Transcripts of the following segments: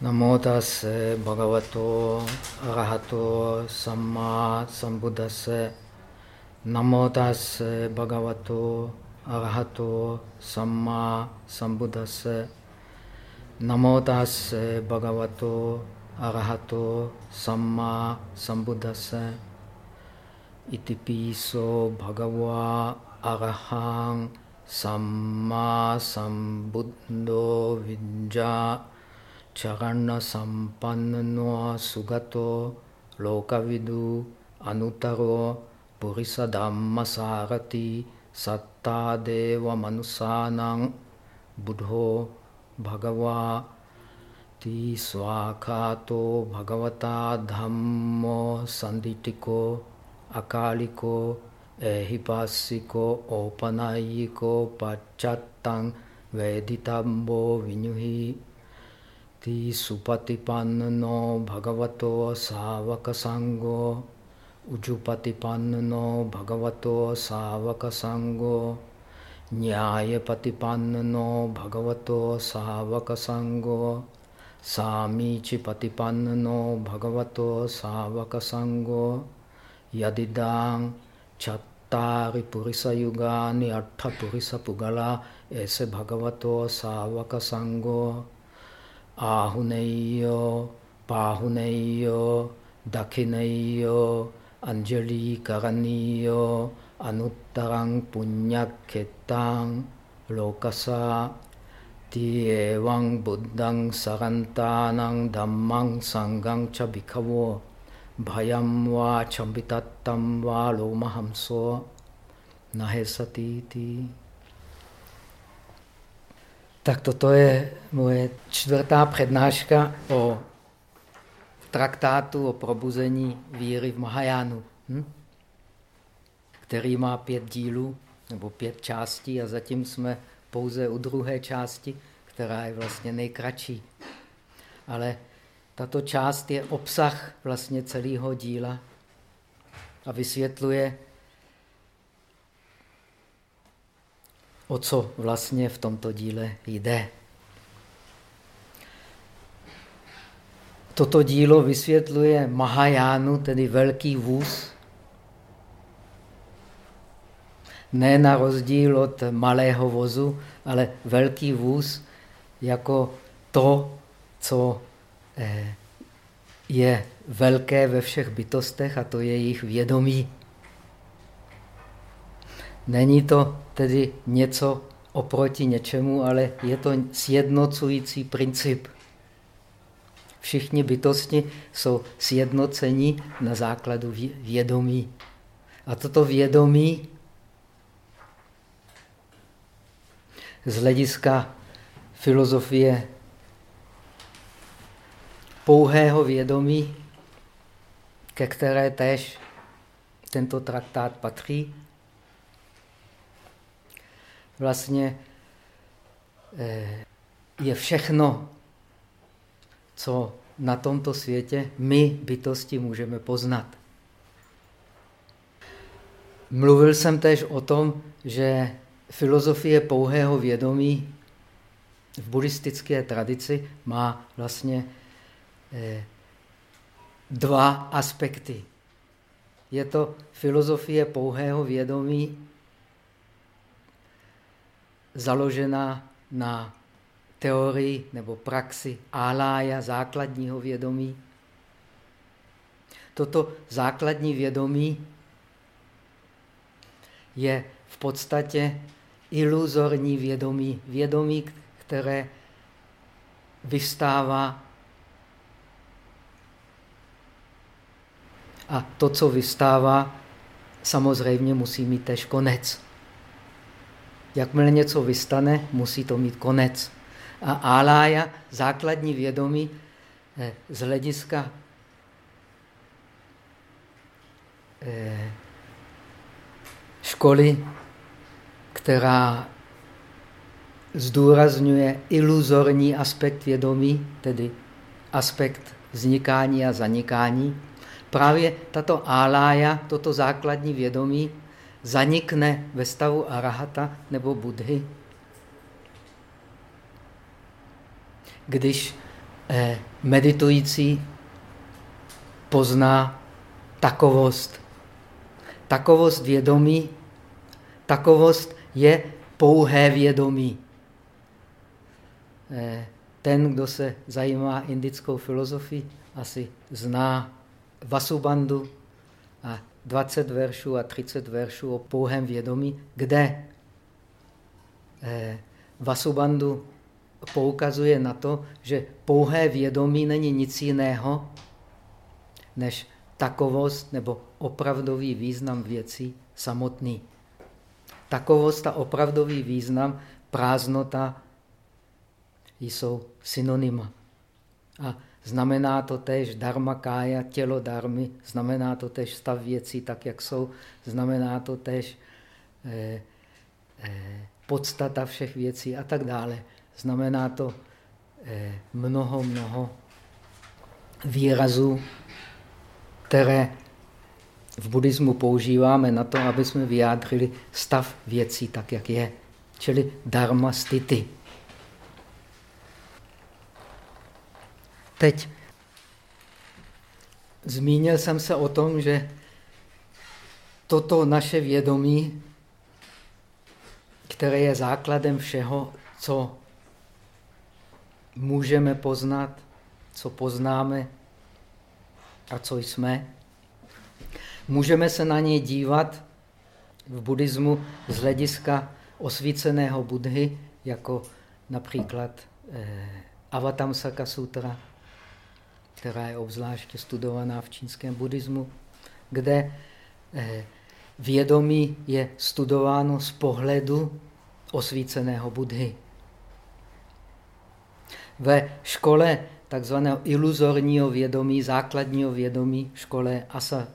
Namo tase bhagavato arahato samma sambuddhase. Namo tase bhagavato arahato samma sambuddhase. Namo tase bhagavato arahato samma sambuddhase. Iti piso bhagava arahang samma sambuddho vijja Charanasampanno Sugato Lokavidu Anutaro Purisa dhamma sahati satta deva Manusanang buddho Bhagava Ti Swakato Bhagavata Dhammo Sanditiko Akaliko Ehipasiko Opanayiko Pachattang Veditambo Vinyuhi Bhakti Supatipanno Bhagavato Savaka Sango. Ujupatipanno Bhagavato Savaka Sango. Nyayapatipanno Bhagavato Savaka Sango. Samichipatipanno Bhagavato Savaka Sango. Yadidang Chattari Purisa Yugani artha Purisa Pugala Ese Bhagavato Savaka Sango. Ahunejo, Pahunejo, Dakinejo, Anjali Karanijo, Anuttarang Punyaketang, Lokasa, Tiewang Buddhang Sarantanang Dhammang Sangang Chabikavo, Bhayam Wa Chambitattam Wa Lomahamso, Nahesatiti. Tak toto je moje čtvrtá přednáška o traktátu o probuzení víry v Mahajánu, hm? který má pět dílů nebo pět částí a zatím jsme pouze u druhé části, která je vlastně nejkratší. Ale tato část je obsah vlastně celého díla a vysvětluje o co vlastně v tomto díle jde. Toto dílo vysvětluje Mahajánu, tedy velký vůz, ne na rozdíl od malého vozu, ale velký vůz jako to, co eh, je velké ve všech bytostech a to je jejich vědomí. Není to tedy něco oproti něčemu, ale je to sjednocující princip. Všichni bytosti jsou sjednocení na základu vědomí. A toto vědomí z hlediska filozofie pouhého vědomí, ke které též tento traktát patří, vlastně eh, je všechno, co na tomto světě my, bytosti, můžeme poznat. Mluvil jsem též o tom, že filozofie pouhého vědomí v buddhistické tradici má vlastně eh, dva aspekty. Je to filozofie pouhého vědomí založená na teorii nebo praxi álája, základního vědomí. Toto základní vědomí je v podstatě iluzorní vědomí, vědomí, které vystává a to, co vystává, samozřejmě musí mít tež konec. Jakmile něco vystane, musí to mít konec. A álája, základní vědomí eh, z hlediska eh, školy, která zdůrazňuje iluzorní aspekt vědomí, tedy aspekt vznikání a zanikání. Právě tato álája, toto základní vědomí, zanikne ve stavu arahata nebo budhy. Když eh, meditující pozná takovost. Takovost vědomí, takovost je pouhé vědomí. Eh, ten, kdo se zajímá indickou filozofii, asi zná Vasubandu 20 veršů a 30 veršů o pouhém vědomí, kde eh, Vasubandu poukazuje na to, že pouhé vědomí není nic jiného, než takovost nebo opravdový význam věcí samotný. Takovost a opravdový význam, prázdnota jsou synonyma. A znamená to tež dharma kája, tělo darmy, znamená to tež stav věcí tak, jak jsou, znamená to tež eh, eh, podstata všech věcí a tak dále. Znamená to eh, mnoho, mnoho výrazů, které v buddhismu používáme na to, aby jsme vyjádřili stav věcí tak, jak je. Čili dharma stity. Teď. Zmínil jsem se o tom, že toto naše vědomí, které je základem všeho, co můžeme poznat, co poznáme a co jsme, můžeme se na ně dívat v buddhismu z hlediska osvíceného Budhy, jako například eh, Avatamsaka sutra, která je obzvláště studovaná v čínském buddhismu, kde eh, vědomí je studováno z pohledu osvíceného Budhy. Ve škole takzvaného iluzorního vědomí, základního vědomí, škole Asa,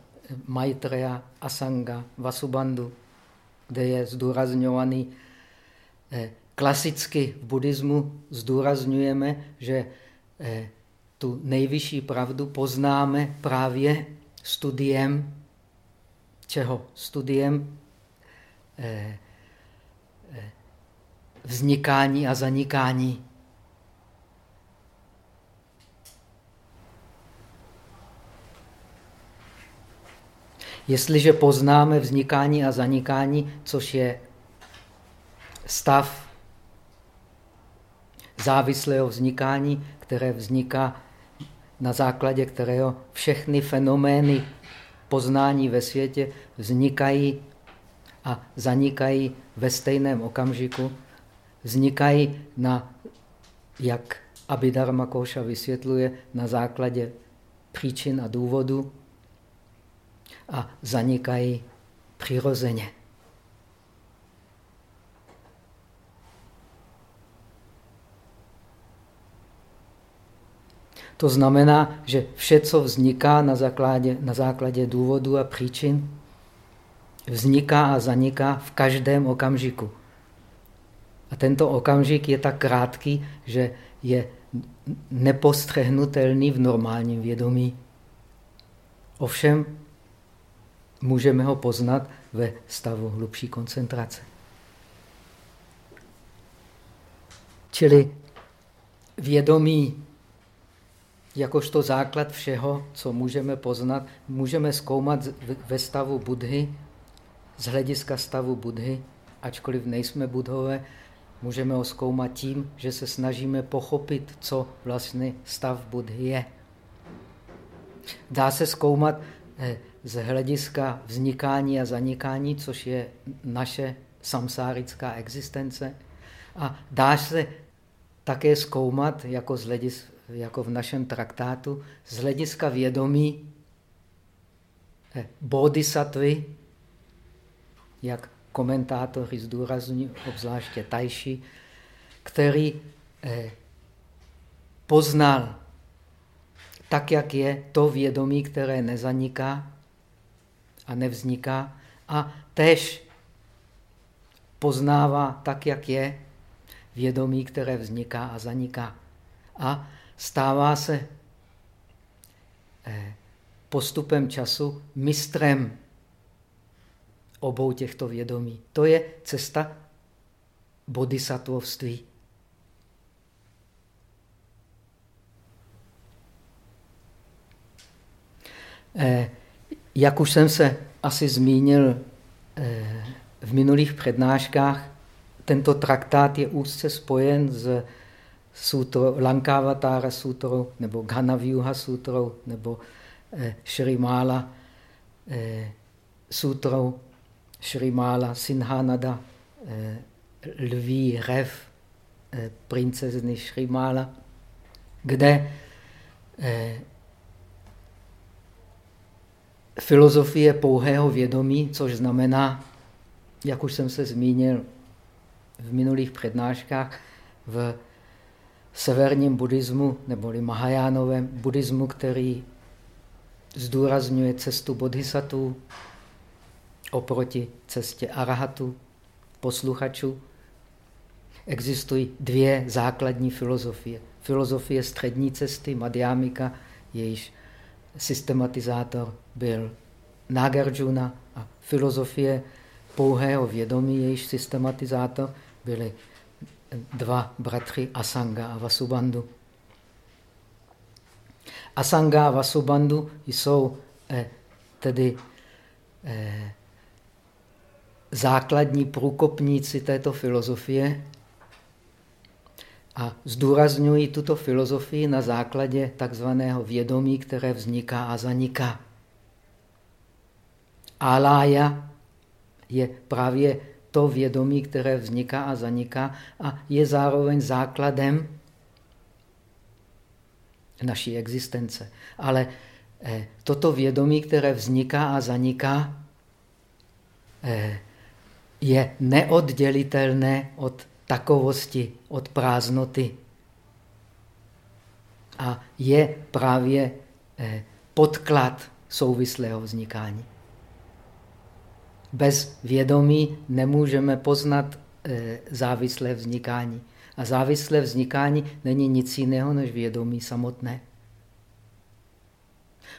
Maitreya, Asanga, Vasubandhu, kde je zdůrazňovaný eh, klasicky v buddhismu zdůrazňujeme, že eh, tu nejvyšší pravdu poznáme právě studiem, čeho? Studiem eh, eh, vznikání a zanikání. Jestliže poznáme vznikání a zanikání, což je stav závislého vznikání, které vzniká na základě kterého všechny fenomény poznání ve světě vznikají a zanikají ve stejném okamžiku, vznikají na, jak Abhidharma Koša vysvětluje, na základě příčin a důvodu a zanikají přirozeně. To znamená, že vše, co vzniká na základě, na základě důvodu a příčin, vzniká a zaniká v každém okamžiku. A tento okamžik je tak krátký, že je nepostřehnutelný v normálním vědomí. Ovšem, můžeme ho poznat ve stavu hlubší koncentrace. Čili vědomí jakožto základ všeho, co můžeme poznat, můžeme zkoumat ve stavu Budhy, z hlediska stavu Budhy, ačkoliv nejsme budhové, můžeme ho zkoumat tím, že se snažíme pochopit, co vlastně stav Budhy je. Dá se zkoumat eh, z hlediska vznikání a zanikání, což je naše samsárická existence. A dá se také zkoumat jako z hlediska jako v našem traktátu, z hlediska vědomí eh, bodhisattvy, jak komentátoři zdůrazňují, obzvláště Tajši, který eh, poznal tak, jak je to vědomí, které nezaniká a nevzniká, a tež poznává tak, jak je vědomí, které vzniká a zaniká. A stává se eh, postupem času mistrem obou těchto vědomí. To je cesta bodhisattvovství. Eh, jak už jsem se asi zmínil eh, v minulých přednáškách, tento traktát je úzce spojen s sutro, Lankavatara sutrou, nebo Ghanavyuha sutrou, nebo eh, Šrimala eh, sutrou, Šrimala Sinhanada, eh, lví rev eh, princezny Šrimala, kde eh, filozofie pouhého vědomí, což znamená, jak už jsem se zmínil v minulých přednáškách, v severním buddhismu, neboli Mahajánovém buddhismu, který zdůrazňuje cestu bodhisattva oproti cestě arahatu, posluchačů, existují dvě základní filozofie. Filozofie střední cesty, Madhyamika, jejíž systematizátor byl Nagarjuna a filozofie pouhého vědomí, jejíž systematizátor byli dva bratři Asanga a Vasubandhu. Asanga a Vasubandhu jsou eh, tedy eh, základní průkopníci této filozofie a zdůrazňují tuto filozofii na základě takzvaného vědomí, které vzniká a zaniká. Alája je právě to vědomí, které vzniká a zaniká a je zároveň základem naší existence. Ale eh, toto vědomí, které vzniká a zaniká, eh, je neoddělitelné od takovosti, od prázdnoty. A je právě eh, podklad souvislého vznikání. Bez vědomí nemůžeme poznat eh, závislé vznikání. A závislé vznikání není nic jiného než vědomí samotné.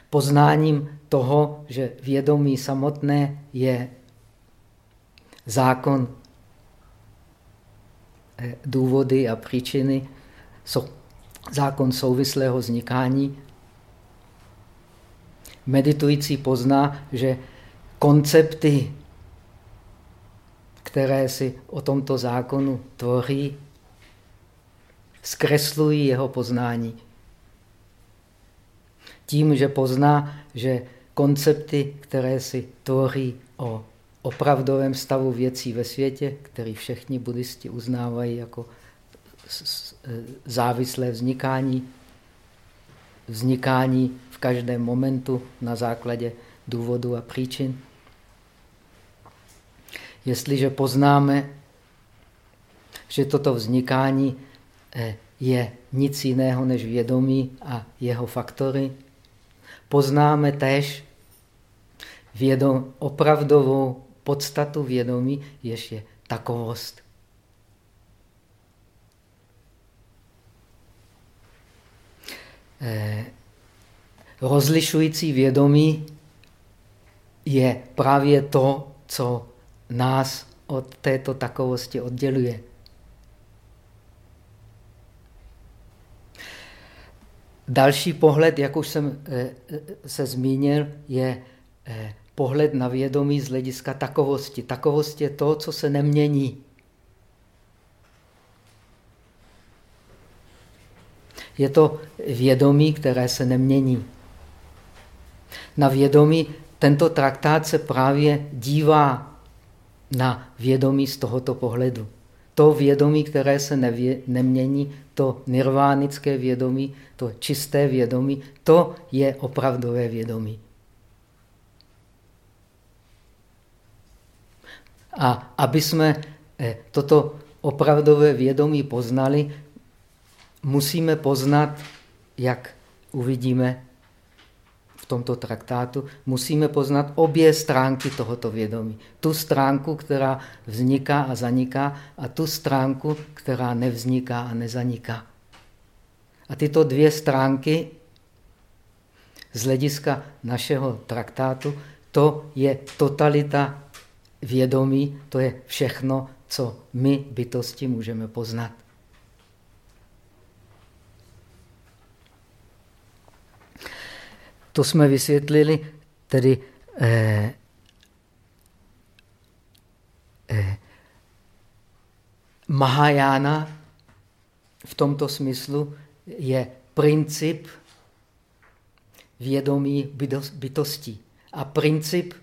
Poznáním toho, že vědomí samotné je zákon eh, důvody a příčiny, zákon souvislého vznikání. Meditující pozná, že koncepty které si o tomto zákonu tvoří, zkreslují jeho poznání. Tím, že pozná, že koncepty, které si tvoří o opravdovém stavu věcí ve světě, který všichni buddhisti uznávají jako závislé vznikání, vznikání v každém momentu na základě důvodu a příčin, Jestliže poznáme, že toto vznikání eh, je nic jiného než vědomí a jeho faktory, poznáme též vědom, opravdovou podstatu vědomí, jež je takovost. Eh, rozlišující vědomí je právě to, co nás od této takovosti odděluje. Další pohled, jak už jsem eh, eh, se zmínil, je eh, pohled na vědomí z hlediska takovosti. Takovost je to, co se nemění. Je to vědomí, které se nemění. Na vědomí tento traktát se právě dívá na vědomí z tohoto pohledu. To vědomí, které se nevě, nemění, to nirvánické vědomí, to čisté vědomí, to je opravdové vědomí. A aby jsme eh, toto opravdové vědomí poznali, musíme poznat, jak uvidíme tomto traktátu, musíme poznat obě stránky tohoto vědomí. Tu stránku, která vzniká a zaniká, a tu stránku, která nevzniká a nezaniká. A tyto dvě stránky z hlediska našeho traktátu, to je totalita vědomí, to je všechno, co my bytosti můžeme poznat. To jsme vysvětlili, tedy eh, eh, Mahajana v tomto smyslu je princip vědomí bytostí. A princip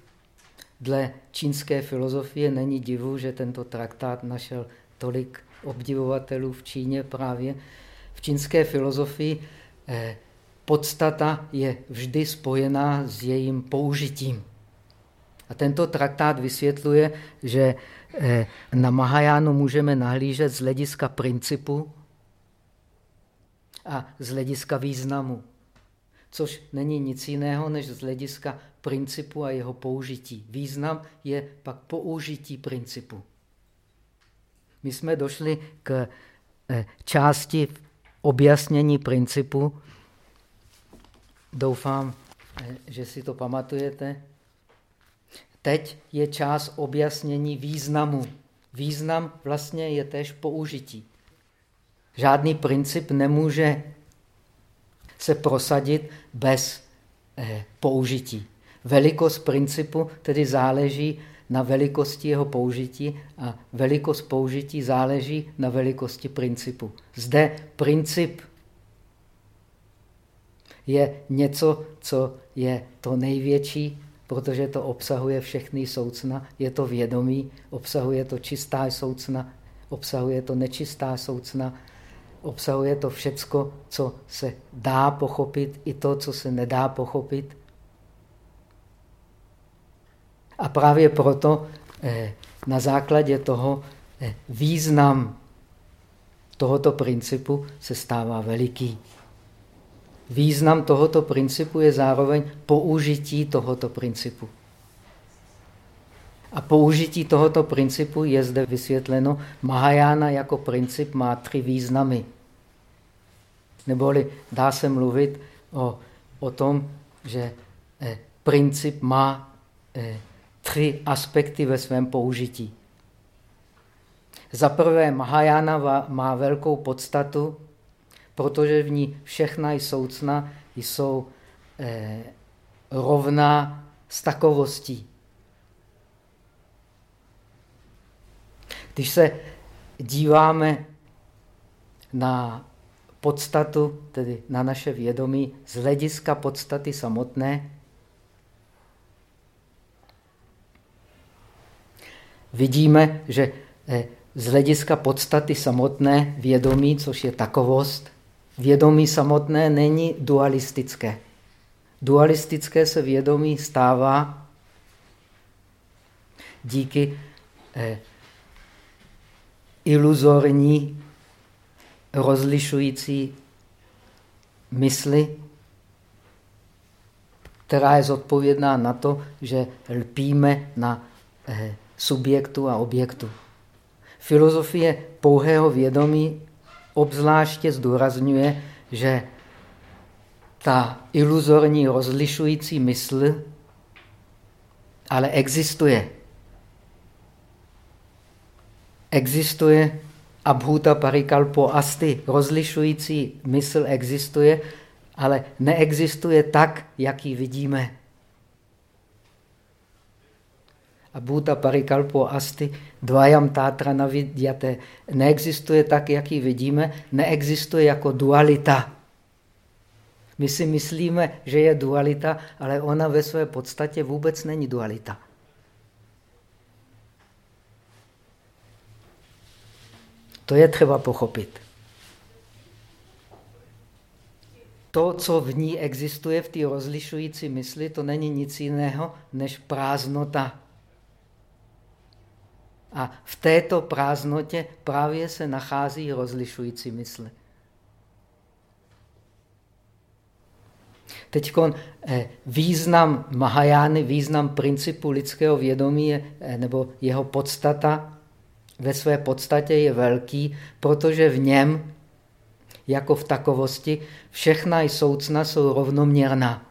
dle čínské filozofie není divu, že tento traktát našel tolik obdivovatelů v Číně právě. V čínské filozofii eh, podstata je vždy spojená s jejím použitím. A tento traktát vysvětluje, že eh, na Mahajánu můžeme nahlížet z hlediska principu a z hlediska významu, což není nic jiného než z hlediska principu a jeho použití. Význam je pak použití principu. My jsme došli k eh, části objasnění principu. Doufám, že si to pamatujete. Teď je část objasnění významu. Význam vlastně je též použití. Žádný princip nemůže se prosadit bez eh, použití. Velikost principu tedy záleží na velikosti jeho použití a velikost použití záleží na velikosti principu. Zde princip je něco, co je to největší, protože to obsahuje všechny soucna, je to vědomí, obsahuje to čistá soucna, obsahuje to nečistá soucna, obsahuje to všecko, co se dá pochopit, i to, co se nedá pochopit. A právě proto eh, na základě toho eh, význam tohoto principu se stává veliký. Význam tohoto principu je zároveň použití tohoto principu. A použití tohoto principu je zde vysvětleno. Mahajana jako princip má tři významy. Neboli dá se mluvit o, o tom, že eh, princip má eh, tři aspekty ve svém použití. Za prvé, Mahajana má velkou podstatu, protože v ní všechna soucna jsou eh, rovná s takovostí. Když se díváme na podstatu, tedy na naše vědomí, z hlediska podstaty samotné, vidíme, že eh, z hlediska podstaty samotné vědomí, což je takovost, vědomí samotné není dualistické. Dualistické se vědomí stává díky eh, iluzorní rozlišující mysli, která je zodpovědná na to, že lpíme na eh, subjektu a objektu. Filozofie pouhého vědomí obzvláště zdůrazňuje, že ta iluzorní rozlišující mysl ale existuje. Existuje abhuta parikalpo asti, rozlišující mysl existuje, ale neexistuje tak, jak ji vidíme. A Bhuta parikalpo asti dvajam tátra navidyate. Neexistuje tak, jak ji vidíme, neexistuje jako dualita. My si myslíme, že je dualita, ale ona ve své podstatě vůbec není dualita. To je třeba pochopit. To, co v ní existuje, v té rozlišující mysli, to není nic jiného než prázdnota. A v této prázdnotě právě se nachází rozlišující mysl. Teď eh, význam Mahajány, význam principu lidského vědomí je, eh, nebo jeho podstata ve své podstatě je velký, protože v něm, jako v takovosti, všechna i soucna jsou rovnoměrná.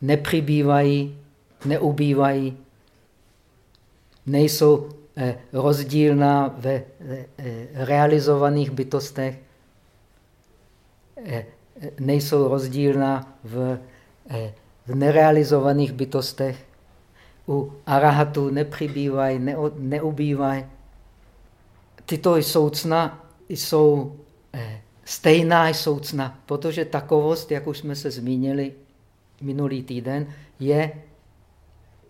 Nepřibývají, neubývají, nejsou eh, rozdílná ve eh, realizovaných bytostech, eh, nejsou rozdílná v v nerealizovaných bytostech u arahatů nepřibývají, neubývají. Tyto jsou eh, stejná soucna, protože takovost, jak už jsme se zmínili minulý týden, je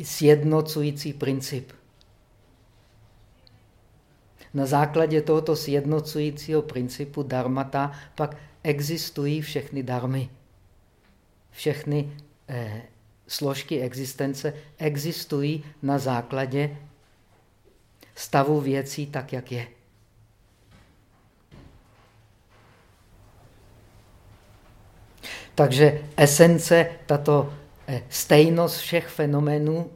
sjednocující princip. Na základě tohoto sjednocujícího principu dharmata pak existují všechny darmy. Všechny eh, složky existence existují na základě stavu věcí tak, jak je. Takže esence, tato eh, stejnost všech fenomenů,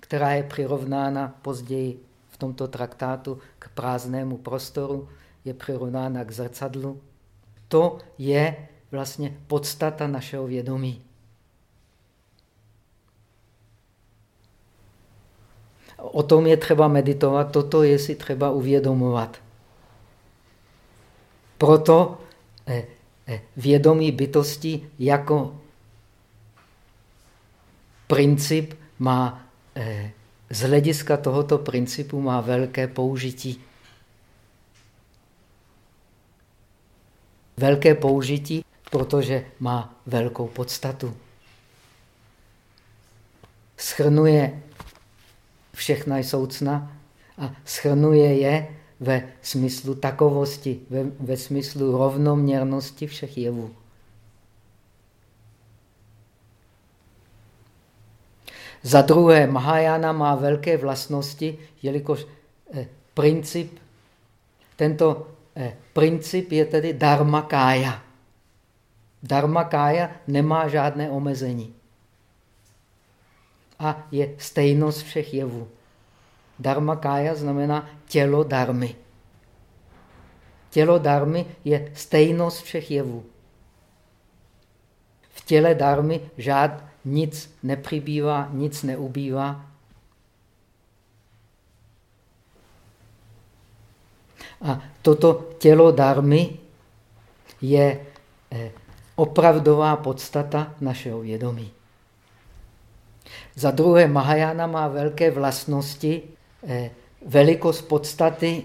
která je přirovnána později v tomto traktátu k prázdnému prostoru, je přirovnána k zrcadlu. To je vlastně podstata našeho vědomí. O tom je třeba meditovat, toto je si třeba uvědomovat. Proto eh, eh, vědomí bytosti jako princip má, eh, z hlediska tohoto principu má velké použití. Velké použití, protože má velkou podstatu. Schrnuje všechna soucna a schrnuje je ve smyslu takovosti, ve, ve smyslu rovnoměrnosti všech jevů. Za druhé, Mahajana má velké vlastnosti, jelikož eh, princip, tento eh, princip je tedy dharma kája. Dharma kája nemá žádné omezení a je stejnost všech jevů. Dharma kája znamená tělo darmy. Tělo darmy je stejnost všech jevů. V těle darmy žád nic nepřibývá, nic neubývá. A toto tělo darmy je eh, opravdová podstata našeho vědomí. Za druhé, Mahajana má velké vlastnosti. Eh, velikost podstaty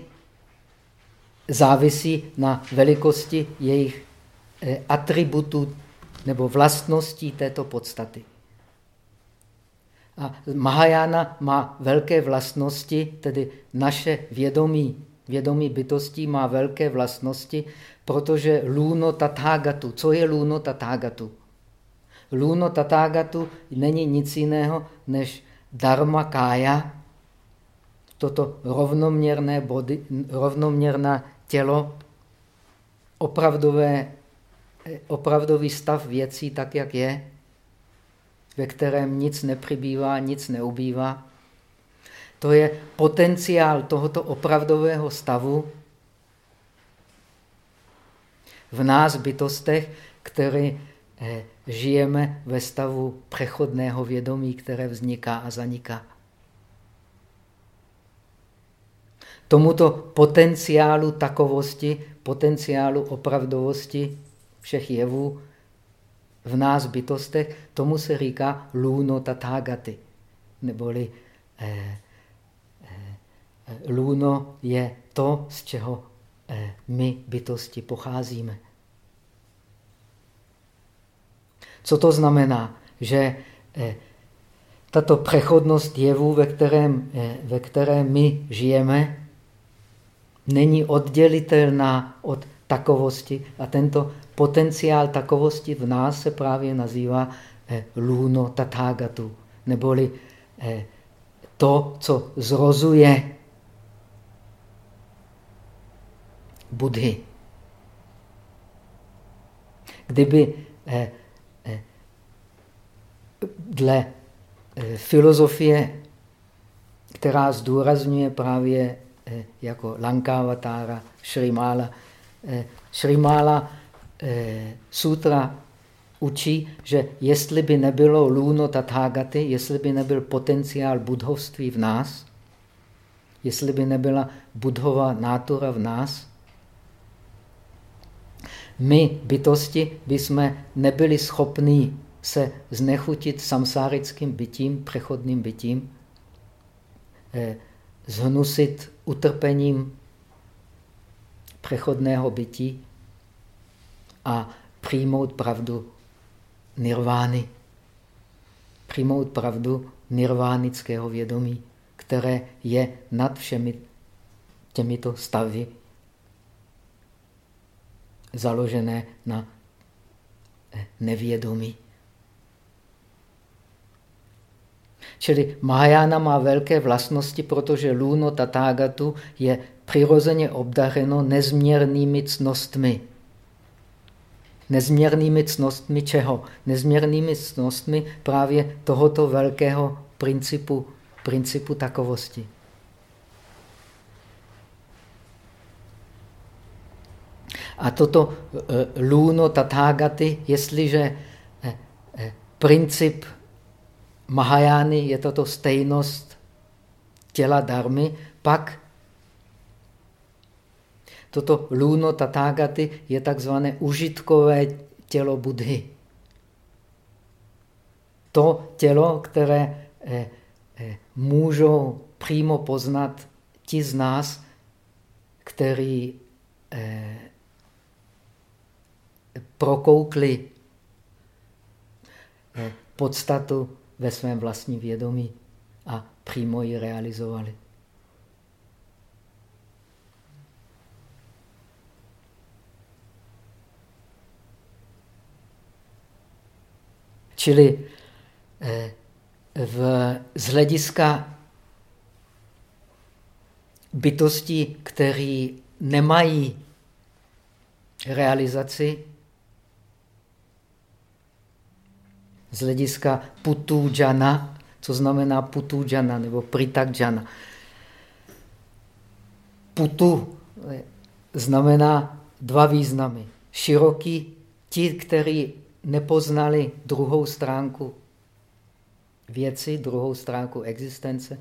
závisí na velikosti jejich eh, atributů nebo vlastností této podstaty. A Mahajana má velké vlastnosti, tedy naše vědomí, vědomí bytostí má velké vlastnosti, protože luno tathagatu. Co je luno tathagatu? Luno tatágatu není nic jiného než dharma kája, toto rovnoměrné body, rovnoměrné tělo, opravdové, opravdový stav věcí tak, jak je, ve kterém nic nepřibývá, nic neubývá. To je potenciál tohoto opravdového stavu v nás bytostech, který Eh, žijeme ve stavu přechodného vědomí, které vzniká a zaniká. Tomuto potenciálu takovosti, potenciálu opravdovosti všech jevů v nás bytostech, tomu se říká luno tathagaty. Neboli eh, eh, luno je to, z čeho eh, my bytosti pocházíme. Co to znamená? Že eh, tato přechodnost jevu, ve kterém, eh, ve kterém my žijeme, není oddělitelná od takovosti a tento potenciál takovosti v nás se právě nazývá eh, luno tathagatu, neboli to, co zrozuje Budhy. Kdyby dle eh, filozofie, která zdůrazňuje právě eh, jako Lankavatara, Šrimala. Šrimala eh, sutra učí, že jestli by nebylo luno tathagaty, jestli by nebyl potenciál budhovství v nás, jestli by nebyla budhová nátura v nás, my, bytosti, bychom nebyli schopní se znechutit samsárickým bytím, přechodným bytím, eh, zhnusit utrpením přechodného bytí a přijmout pravdu nirvány. Přijmout pravdu nirvánického vědomí, které je nad všemi těmito stavy založené na eh, nevědomí. Čili Mahajana má velké vlastnosti, protože lůno Tathagatu je přirozeně obdařeno nezměrnými cnostmi. Nezměrnými cnostmi čeho? Nezměrnými cnostmi právě tohoto velkého principu, principu takovosti. A toto e, lůno Tathagaty, jestliže e, e, princip Mahajány je toto stejnost těla darmy, pak toto lůno tatágaty je takzvané užitkové tělo Budhy. To tělo, které eh, eh, můžou přímo poznat ti z nás, který eh, prokoukli podstatu ve svém vlastním vědomí a přímo ji realizovali. Čili eh, v, z hlediska bytostí, které nemají realizaci, z hlediska putu jana, co znamená putu jana nebo pritak jana. Putu znamená dva významy. Široký, ti, kteří nepoznali druhou stránku věci, druhou stránku existence,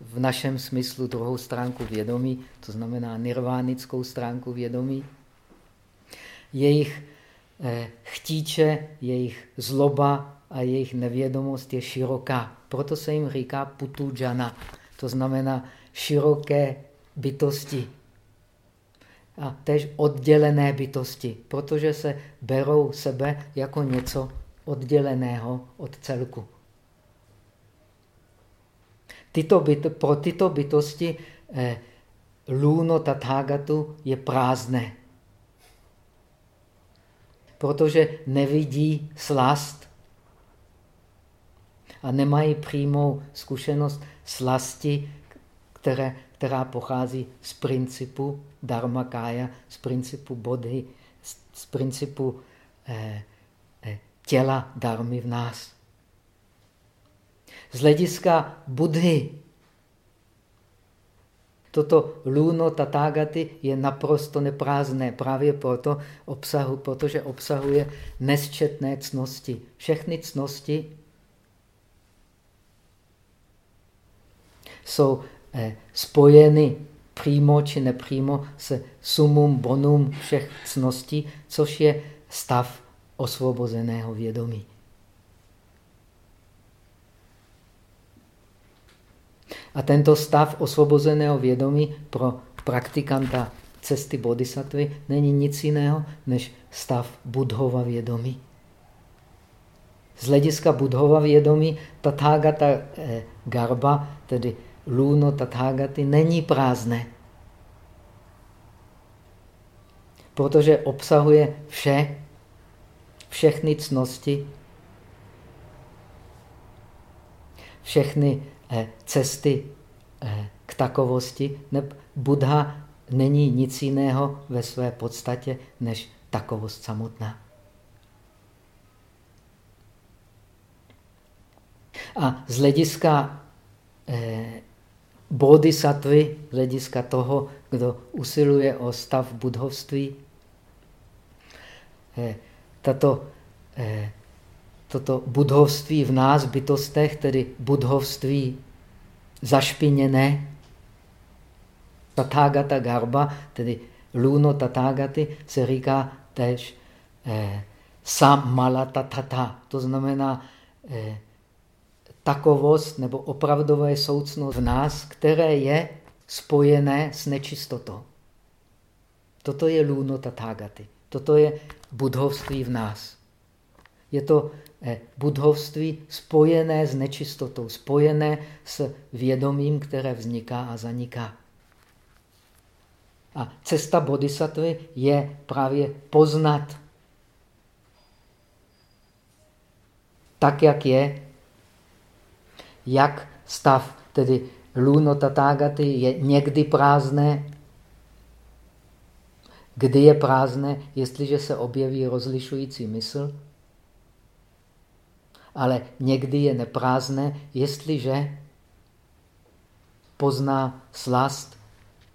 v našem smyslu druhou stránku vědomí, to znamená nirvánickou stránku vědomí. Jejich eh, chtíče, jejich zloba a jejich nevědomost je široká. Proto se jim říká putu jana, to znamená široké bytosti. A tež oddělené bytosti, protože se berou sebe jako něco odděleného od celku. Tyto byt, pro tyto bytosti eh, lůno tathagatu je prázdné, protože nevidí slast a nemají přímou zkušenost slasti, které, která pochází z principu dharmakája, z principu bodhy, z, z principu eh, eh, těla darmy v nás. Z hlediska Budhy toto luno tatágaty je naprosto neprázdné právě proto, obsahu, protože obsahuje nesčetné cnosti. Všechny cnosti jsou spojeny přímo či nepřímo se sumum bonum všech cností, což je stav osvobozeného vědomí. A tento stav osvobozeného vědomí pro praktikanta cesty bodhisattvy není nic jiného než stav budhova vědomí. Z hlediska budhova vědomí tathagata eh, garba, tedy lůno tathagaty není prázdné. Protože obsahuje vše, všechny cnosti, všechny eh, cesty eh, k takovosti. Buddha není nic jiného ve své podstatě než takovost samotná. A z hlediska eh, bodhisattvy, z hlediska toho, kdo usiluje o stav budhovství. Eh, tato, eh, toto budhovství v nás, bytostech, tedy budhovství zašpiněné, Tathagata Garba, tedy luno Tathagaty, se říká tež eh, samalatatata. To znamená eh, takovost nebo opravdové soucnost v nás, které je spojené s nečistotou. Toto je lůno tathagaty. Toto je budhovství v nás. Je to eh, budhovství spojené s nečistotou, spojené s vědomím, které vzniká a zaniká. A cesta bodhisattvy je právě poznat tak, jak je, jak stav, tedy luno tatágaty je někdy prázdné. Kdy je prázdné? Jestliže se objeví rozlišující mysl. Ale někdy je neprázdné, jestliže pozná slast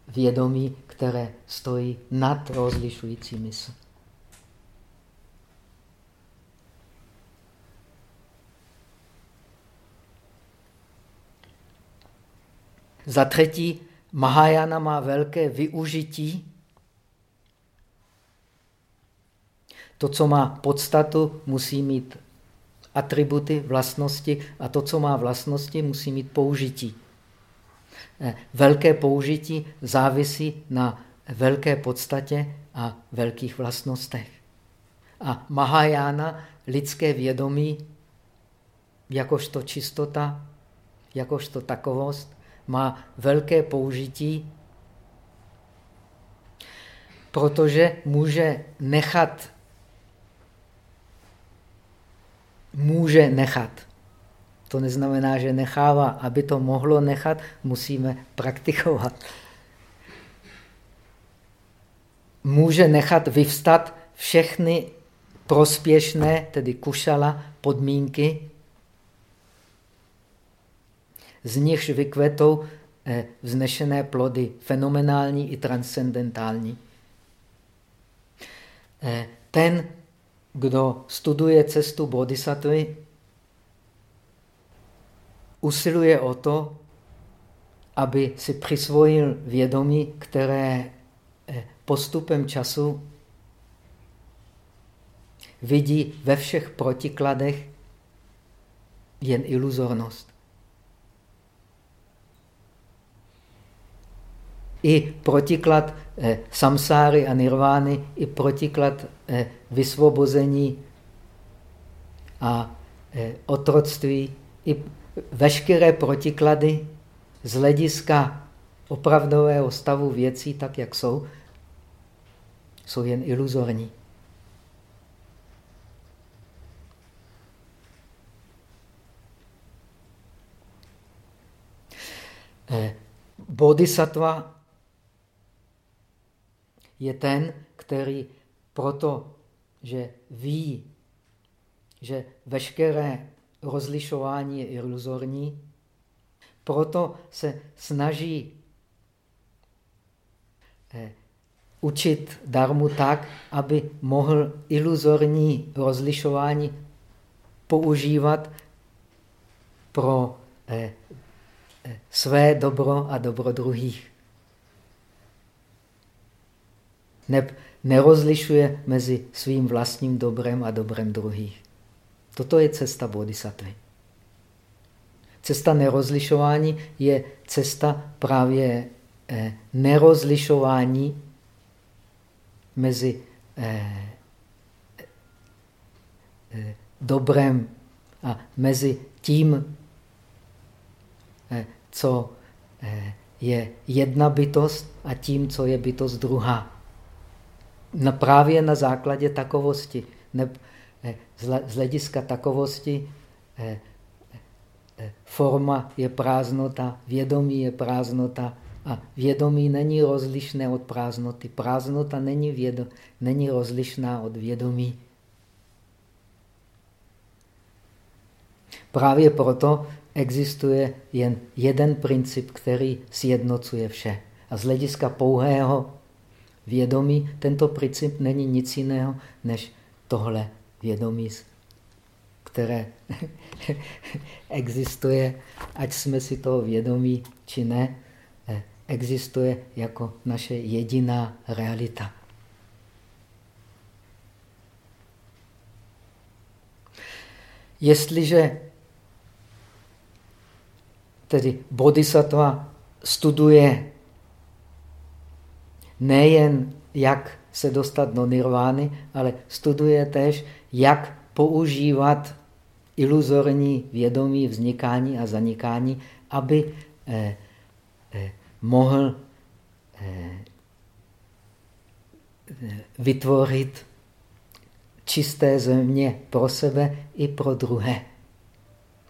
vědomí, které stojí nad rozlišující mysl. Za třetí, Mahajana má velké využití. To, co má podstatu, musí mít atributy, vlastnosti a to, co má vlastnosti, musí mít použití. Eh, velké použití závisí na velké podstatě a velkých vlastnostech. A Mahajana, lidské vědomí, jakožto čistota, jakožto takovost, má velké použití, protože může nechat, může nechat. To neznamená, že nechává. Aby to mohlo nechat, musíme praktikovat. Může nechat vyvstat všechny prospěšné, tedy kušala, podmínky, z nichž vykvetou eh, vznešené plody, fenomenální i transcendentální. Eh, ten, kdo studuje cestu bodhisattvy, usiluje o to, aby si přisvojil vědomí, které eh, postupem času vidí ve všech protikladech jen iluzornost. I protiklad eh, samsáry a nirvány, i protiklad eh, vysvobození a eh, otroctví, i veškeré protiklady z hlediska opravdového stavu věcí, tak jak jsou, jsou jen iluzorní. Bodhisattva je ten, který proto, že ví, že veškeré rozlišování je iluzorní, proto se snaží eh, učit darmu tak, aby mohl iluzorní rozlišování používat pro eh, eh, své dobro a dobro druhých ne, nerozlišuje mezi svým vlastním dobrem a dobrem druhých. Toto je cesta bodhisattvy. Cesta nerozlišování je cesta právě eh, nerozlišování mezi eh, eh, dobrem a mezi tím, eh, co eh, je jedna bytost a tím, co je bytost druhá na, právě na základě takovosti. Ne, z hlediska takovosti eh, eh, forma je prázdnota, vědomí je prázdnota a vědomí není rozlišné od prázdnoty. Prázdnota není, vědo, není rozlišná od vědomí. Právě proto existuje jen jeden princip, který sjednocuje vše. A z hlediska pouhého vědomí, tento princip není nic jiného než tohle vědomí, které existuje, ať jsme si toho vědomí či ne, eh, existuje jako naše jediná realita. Jestliže tedy bodhisattva studuje nejen, jak se dostat do nirvány, ale studuje též, jak používat iluzorní vědomí vznikání a zanikání, aby eh, eh, mohl eh, vytvořit čisté země pro sebe i pro druhé.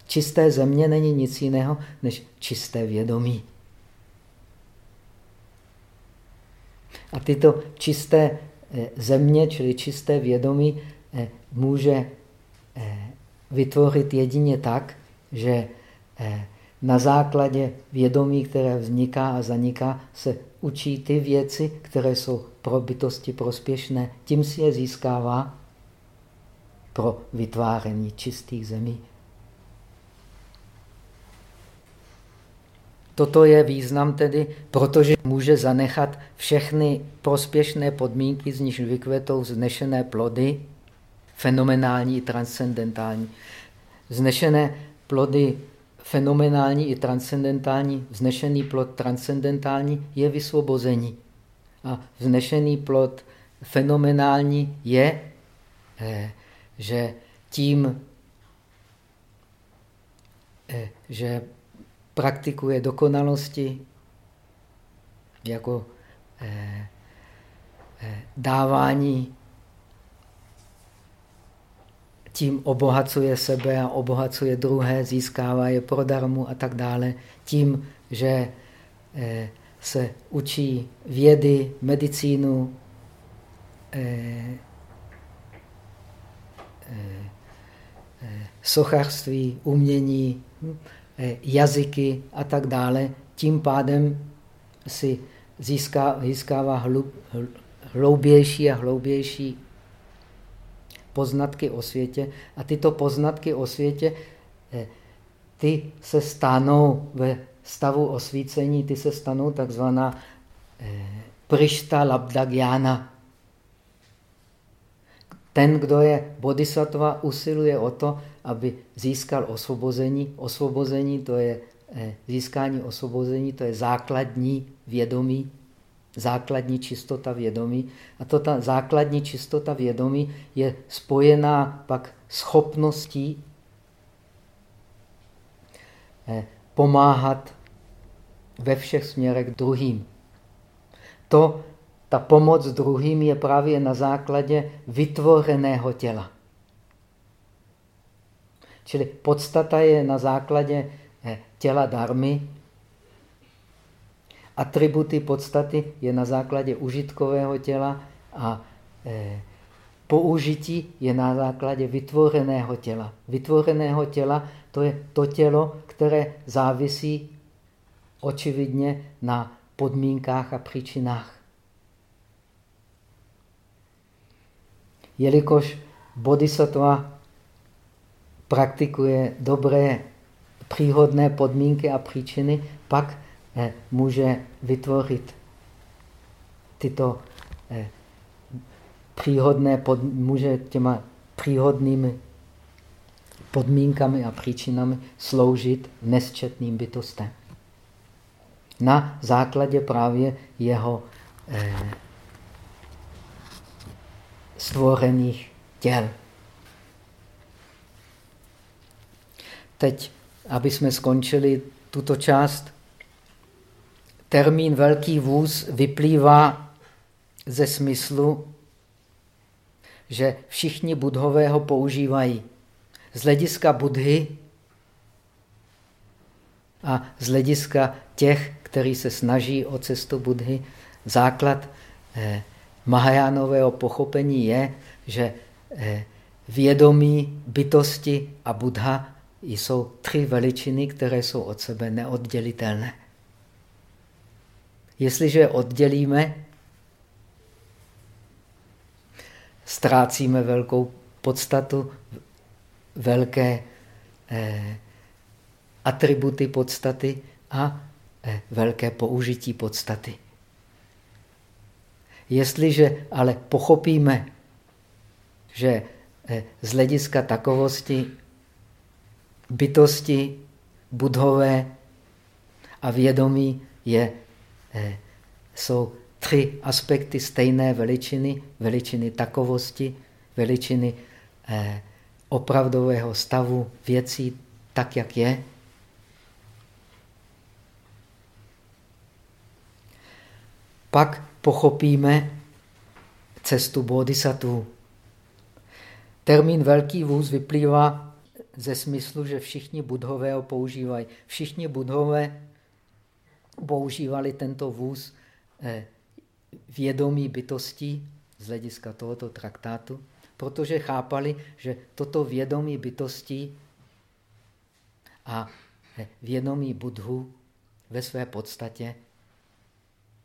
Čisté země není nic jiného než čisté vědomí. A tyto čisté eh, země, čili čisté vědomí, eh, může eh, vytvořit jedině tak, že na základě vědomí, které vzniká a zaniká, se učí ty věci, které jsou pro bytosti prospěšné. Tím si je získává pro vytváření čistých zemí. Toto je význam tedy, protože může zanechat všechny prospěšné podmínky, z nich vykvetou znešené plody, fenomenální i transcendentální. Znešené plody fenomenální i transcendentální, vznešený plod transcendentální je vysvobození. A vznešený plod fenomenální je, eh, že tím, eh, že praktikuje dokonalosti jako eh, eh, dávání, tím obohacuje sebe a obohacuje druhé, získává je pro darmu a tak dále. Tím, že eh, se učí vědy, medicínu, eh, eh, sochařství, umění, hm, jazyky a tak dále, tím pádem si získá, získává hlub, hloubější a hloubější poznatky o světě. A tyto poznatky o světě, eh, ty se stanou ve stavu osvícení, ty se stanou takzvaná eh, prišta labdagyana. Ten, kdo je bodhisattva, usiluje o to, aby získal osvobození. Osvobození to je eh, získání osvobození, to je základní vědomí, základní čistota vědomí. A to ta základní čistota vědomí je spojená pak schopností eh, pomáhat ve všech směrech druhým. To, ta pomoc druhým je právě na základě vytvořeného těla. Čili podstata je na základě eh, těla darmy. Atributy podstaty je na základě užitkového těla a eh, použití je na základě vytvořeného těla. Vytvořeného těla to je to tělo, které závisí očividně na podmínkách a příčinách. Jelikož bodhisattva praktikuje dobré příhodné podmínky a příčiny, pak eh, může vytvořit tyto eh, příhodné pod, může těma příhodnými podmínkami a příčinami sloužit nesčetným bytostem. Na základě právě jeho eh, stvořených těl. Teď, aby jsme skončili tuto část, termín velký vůz vyplývá ze smyslu, že všichni budhové ho používají. Z hlediska budhy a z hlediska těch, kteří se snaží o cestu budhy, základ eh, Mahajánového pochopení je, že eh, vědomí bytosti a Buddha jsou tři veličiny, které jsou od sebe neoddělitelné. Jestliže je oddělíme, ztrácíme velkou podstatu, velké eh, atributy podstaty a eh, velké použití podstaty. Jestliže ale pochopíme, že eh, z hlediska takovosti bytosti, budhové a vědomí je, eh, jsou tři aspekty stejné veličiny, veličiny takovosti, veličiny eh, opravdového stavu věcí tak, jak je. Pak pochopíme cestu bodhisattva. Termín velký vůz vyplývá ze smyslu, že všichni budhové ho používají. Všichni budhové používali tento vůz eh, vědomí bytostí z hlediska tohoto traktátu, protože chápali, že toto vědomí bytostí a eh, vědomí budhu ve své podstatě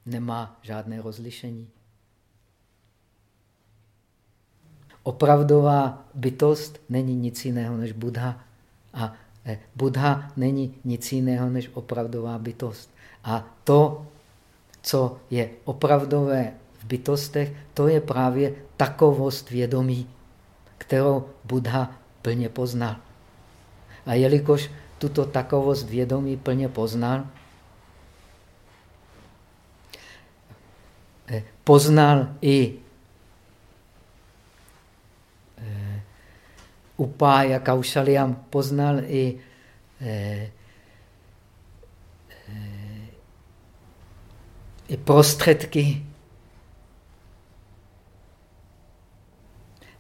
nemá žádné rozlišení. Opravdová bytost není nic jiného než Buddha a eh, Buddha není nic jiného než opravdová bytost. A to, co je opravdové v bytostech, to je právě takovost vědomí, kterou Buddha plně poznal. A jelikož tuto takovost vědomí plně poznal, eh, poznal i Upája Kaušaliam, poznal i eh, i prostředky,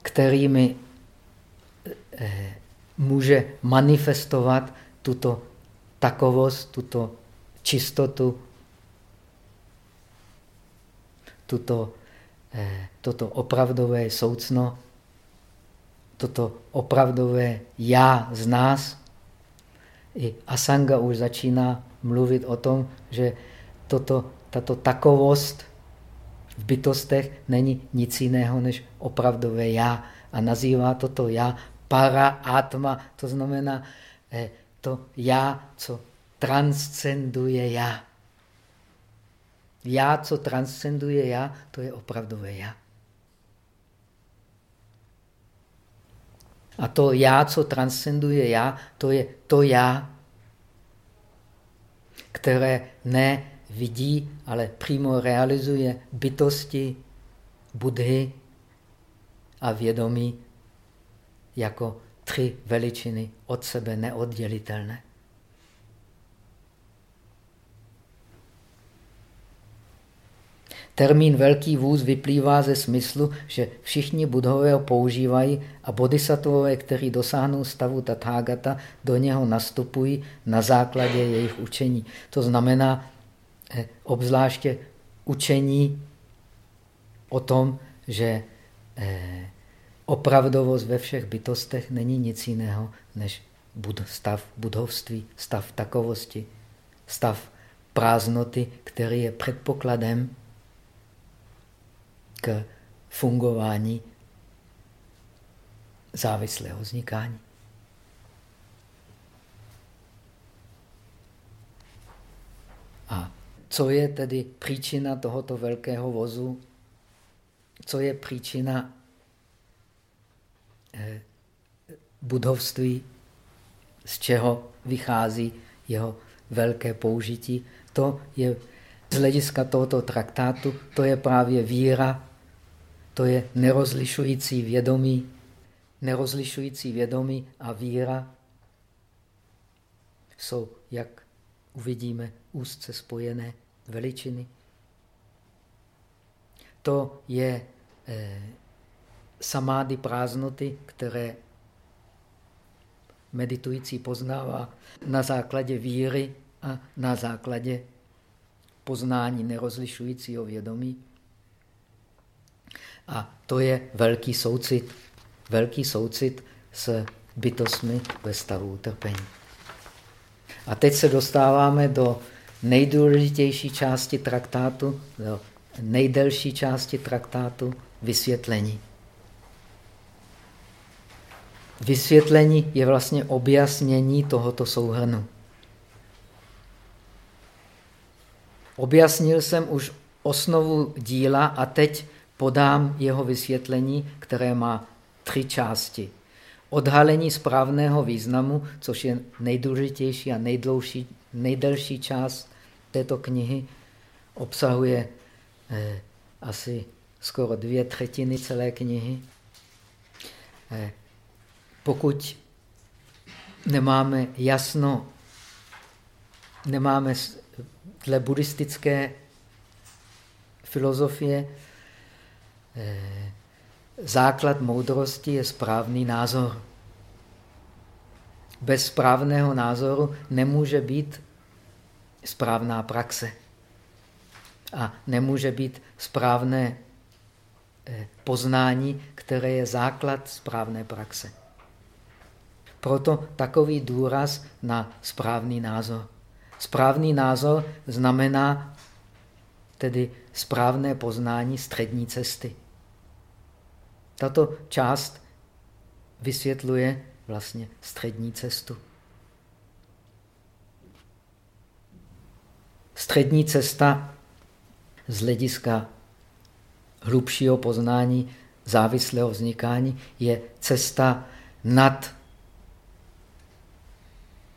kterými eh, může manifestovat tuto takovost, tuto čistotu, tuto, eh, toto opravdové soucno, toto opravdové já z nás. I Asanga už začíná mluvit o tom, že toto tato takovost v bytostech není nic jiného než opravdové já. A nazývá toto já para atma, to znamená eh, to já, co transcenduje já. Já, co transcenduje já, to je opravdové já. A to já, co transcenduje já, to je to já, které ne vidí, ale přímo realizuje bytosti, budhy a vědomí jako tři veličiny od sebe neoddělitelné. Termín velký vůz vyplývá ze smyslu, že všichni budhové ho používají a bodhisattvové, kteří dosáhnou stavu tathagata, do něho nastupují na základě jejich učení. To znamená, Eh, obzvláště učení o tom, že eh, opravdovost ve všech bytostech není nic jiného než stav budovství, stav takovosti, stav prázdnoty, který je předpokladem k fungování závislého vznikání. A co je tedy příčina tohoto velkého vozu? Co je příčina eh, budovství, z čeho vychází jeho velké použití? To je z hlediska tohoto traktátu, to je právě víra, to je nerozlišující vědomí, nerozlišující vědomí a víra jsou, jak uvidíme, úzce spojené veličiny. To je eh, samády prázdnoty, které meditující poznává na základě víry a na základě poznání nerozlišujícího vědomí. A to je velký soucit. Velký soucit s bytostmi ve stavu utrpení. A teď se dostáváme do nejdůležitější části traktátu, nejdelší části traktátu, vysvětlení. Vysvětlení je vlastně objasnění tohoto souhrnu. Objasnil jsem už osnovu díla a teď podám jeho vysvětlení, které má tři části. odhalení správného významu, což je nejdůležitější a nejdloužší, nejdelší část této knihy, obsahuje eh, asi skoro dvě třetiny celé knihy. Eh, pokud nemáme jasno, nemáme dle buddhistické filozofie, základ moudrosti je správný názor. Bez správného názoru nemůže být správná praxe. A nemůže být správné eh, poznání, které je základ správné praxe. Proto takový důraz na správný názor. Správný názor znamená tedy správné poznání střední cesty. Tato část vysvětluje vlastně střední cestu. Střední cesta z hlediska hlubšího poznání závislého vznikání je cesta nad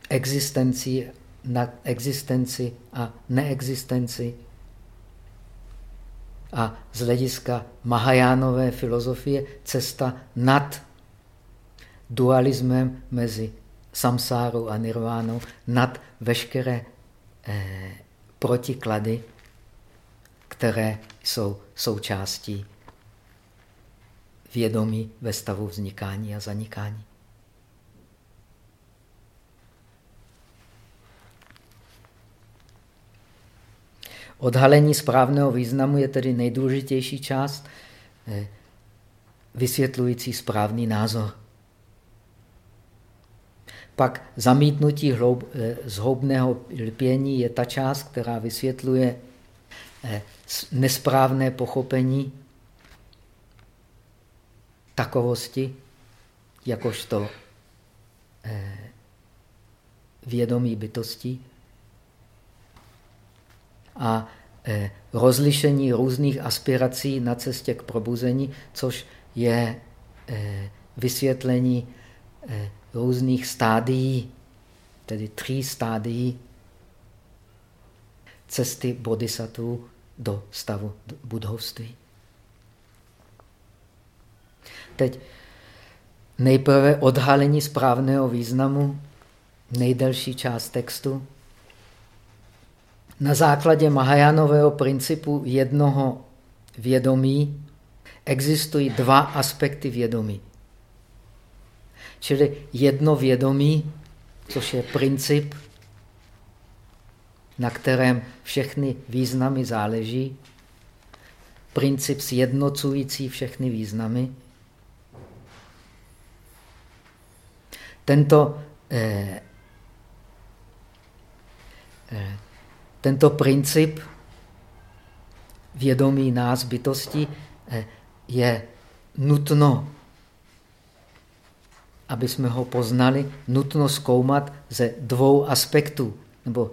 existenci, nad existenci a neexistenci. A z hlediska Mahajánové filozofie cesta nad dualismem mezi samsárou a nirvánou, nad veškeré eh, protiklady, které jsou součástí vědomí ve stavu vznikání a zanikání. Odhalení správného významu je tedy nejdůležitější část eh, vysvětlující správný názor. Pak zamítnutí hloub, eh, zhoubného lpění je ta část, která vysvětluje eh, nesprávné pochopení takovosti, jakožto vědomí bytosti a eh, rozlišení různých aspirací na cestě k probuzení, což je eh, vysvětlení eh, různých stádií, tedy tří stádií cesty bodhisattva do stavu budhovství. Teď nejprve odhalení správného významu, nejdelší část textu. Na základě Mahajánového principu jednoho vědomí existují dva aspekty vědomí. Čili jedno vědomí, což je princip, na kterém všechny významy záleží, princip sjednocující všechny významy. Tento eh, eh, tento princip vědomí nás bytosti eh, je nutno, aby jsme ho poznali, nutno zkoumat ze dvou aspektů. Nebo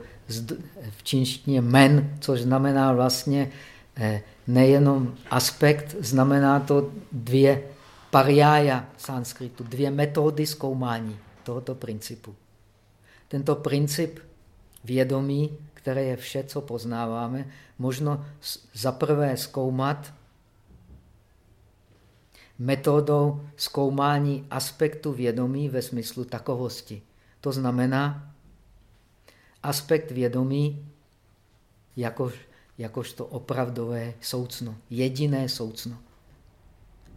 v čínštině men, což znamená vlastně eh, nejenom aspekt, znamená to dvě pariája sanskritu, dvě metody zkoumání tohoto principu. Tento princip vědomí které je vše, co poznáváme, možno zaprvé zkoumat metodou zkoumání aspektu vědomí ve smyslu takovosti. To znamená aspekt vědomí jakož, jakožto opravdové soucno, jediné soucno.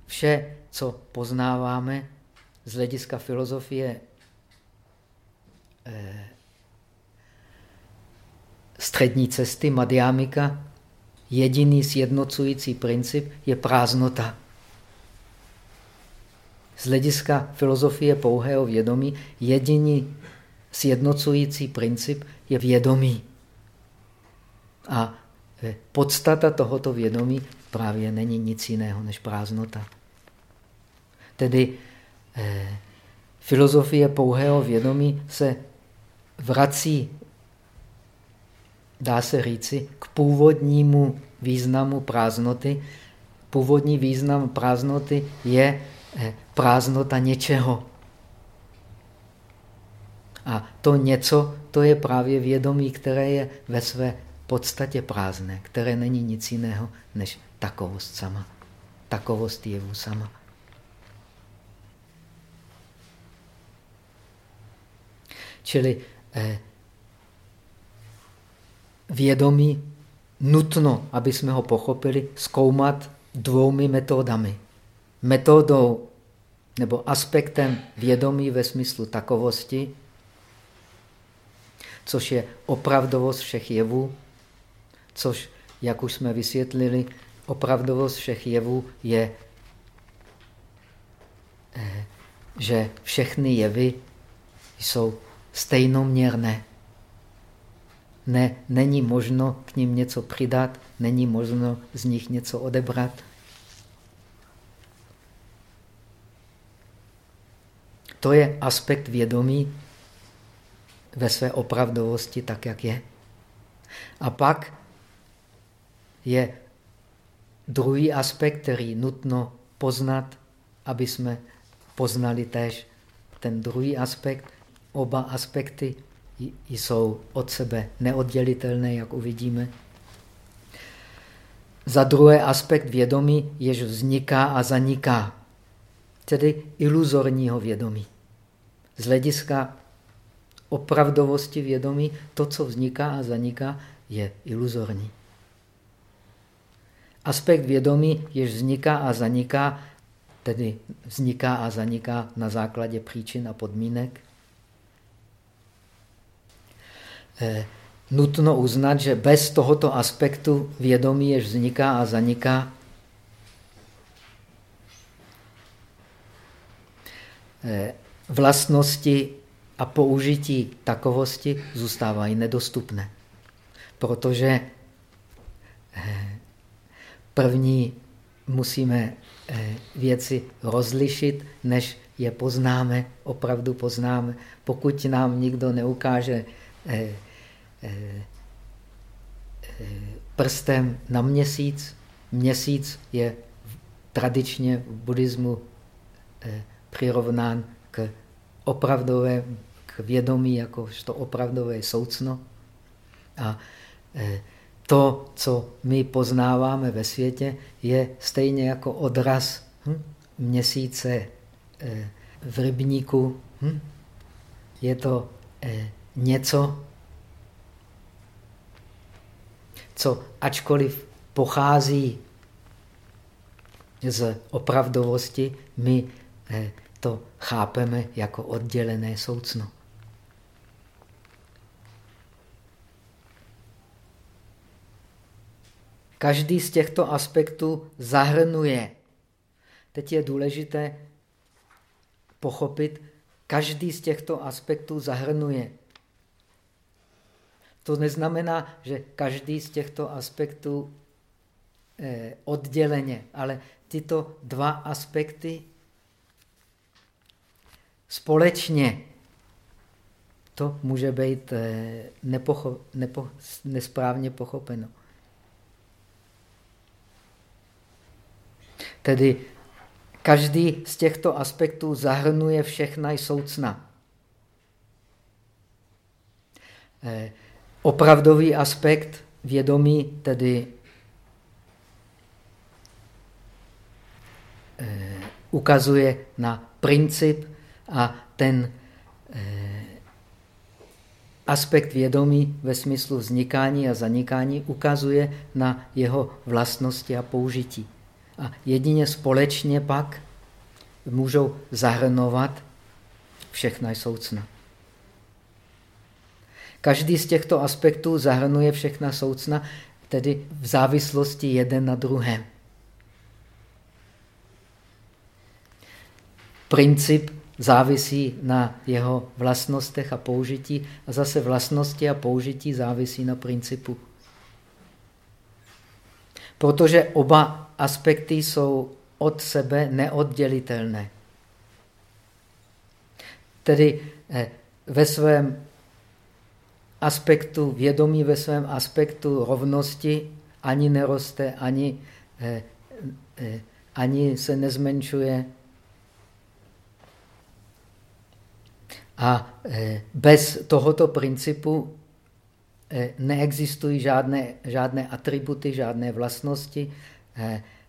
Vše, co poznáváme z hlediska filozofie eh, střední cesty Madhyamika, jediný sjednocující princip je prázdnota. Z hlediska filozofie pouhého vědomí jediný sjednocující princip je vědomí. A e, podstata tohoto vědomí právě není nic jiného než prázdnota. Tedy eh, filozofie pouhého vědomí se vrací dá se říci, k původnímu významu prázdnoty. Původní význam prázdnoty je eh, prázdnota něčeho. A to něco, to je právě vědomí, které je ve své podstatě prázdné, které není nic jiného než takovost sama. Takovost jevu sama. Čili eh, vědomí nutno, aby jsme ho pochopili, zkoumat dvoumi metodami. Metodou nebo aspektem vědomí ve smyslu takovosti, což je opravdovost všech jevů, což, jak už jsme vysvětlili, opravdovost všech jevů je, eh, že všechny jevy jsou stejnoměrné. Ne, není možno k ním něco přidat, není možno z nich něco odebrat. To je aspekt vědomí ve své opravdovosti, tak jak je. A pak je druhý aspekt, který nutno poznat, aby jsme poznali též ten druhý aspekt. Oba aspekty jsou od sebe neoddělitelné, jak uvidíme. Za druhé aspekt vědomí, jež vzniká a zaniká, tedy iluzorního vědomí. Z hlediska opravdovosti vědomí, to, co vzniká a zaniká, je iluzorní. Aspekt vědomí, jež vzniká a zaniká, tedy vzniká a zaniká na základě příčin a podmínek, eh, nutno uznat, že bez tohoto aspektu vědomí, jež vzniká a zaniká, eh, vlastnosti a použití takovosti zůstávají nedostupné. Protože eh, první musíme eh, věci rozlišit, než je poznáme, opravdu poznáme. Pokud nám nikdo neukáže eh, prstem na měsíc, měsíc je tradičně v buddhismu přirovnán k opravdové, k vědomí jakožto opravdové soucno. A to, co my poznáváme ve světě, je stejně jako odraz hm, měsíce v rybníku. Hm. Je to něco, co ačkoliv pochází z opravdovosti, my to chápeme jako oddělené soucno. Každý z těchto aspektů zahrnuje. Teď je důležité pochopit, každý z těchto aspektů zahrnuje. To neznamená, že každý z těchto aspektů eh, odděleně, ale tyto dva aspekty společně. To může být eh, nepocho, nepo, nesprávně pochopeno. Tedy každý z těchto aspektů zahrnuje všechna soucna. Eh, opravdový aspekt vědomí, tedy eh, ukazuje na princip a ten eh, aspekt vědomí ve smyslu vznikání a zanikání ukazuje na jeho vlastnosti a použití. A jedině společně pak můžou zahrnovat všechna soucna. Každý z těchto aspektů zahrnuje všechna soucna, tedy v závislosti jeden na druhém. Princip závisí na jeho vlastnostech a použití a zase vlastnosti a použití závisí na principu. Protože oba aspekty jsou od sebe neoddělitelné. Tedy eh, ve svém aspektu vědomí, ve svém aspektu rovnosti ani neroste, ani, eh, eh, ani se nezmenšuje, a eh, bez tohoto principu eh, neexistují žádné, žádné atributy, žádné vlastnosti,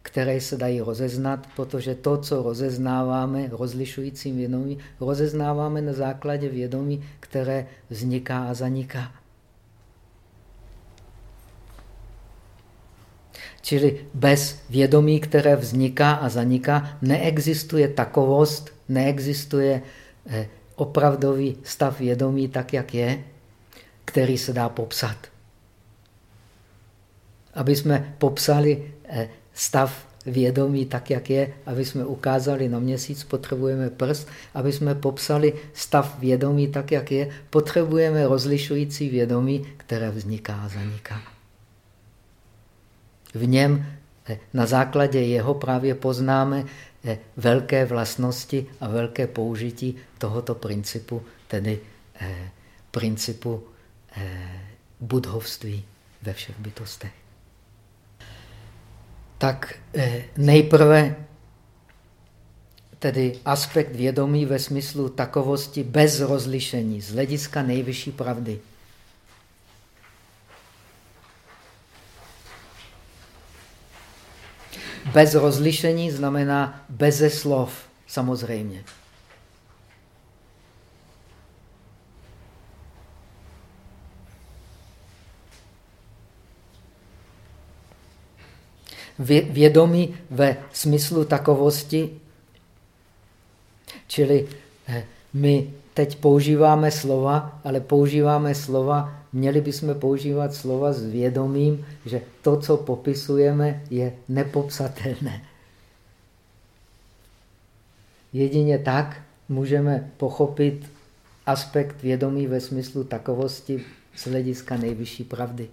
které se dají rozeznat, protože to, co rozeznáváme rozlišujícím vědomí, rozeznáváme na základě vědomí, které vzniká a zaniká. Čili bez vědomí, které vzniká a zaniká, neexistuje takovost, neexistuje eh, opravdový stav vědomí tak, jak je, který se dá popsat. Aby jsme popsali eh, stav vědomí tak, jak je, aby jsme ukázali na měsíc, potřebujeme prst, aby jsme popsali stav vědomí tak, jak je, potřebujeme rozlišující vědomí, které vzniká a zaniká. V něm eh, na základě jeho právě poznáme eh, velké vlastnosti a velké použití tohoto principu, tedy eh, principu budhovství ve všech bytostech. Tak nejprve tedy aspekt vědomí ve smyslu takovosti bez rozlišení, z hlediska nejvyšší pravdy. Bez rozlišení znamená beze slov, samozřejmě. Vědomí ve smyslu takovosti, čili eh, my teď používáme slova, ale používáme slova Měli bychom používat slova s vědomím, že to, co popisujeme, je nepopsatelné. Jedině tak můžeme pochopit aspekt vědomí ve smyslu takovosti z hlediska nejvyšší pravdy.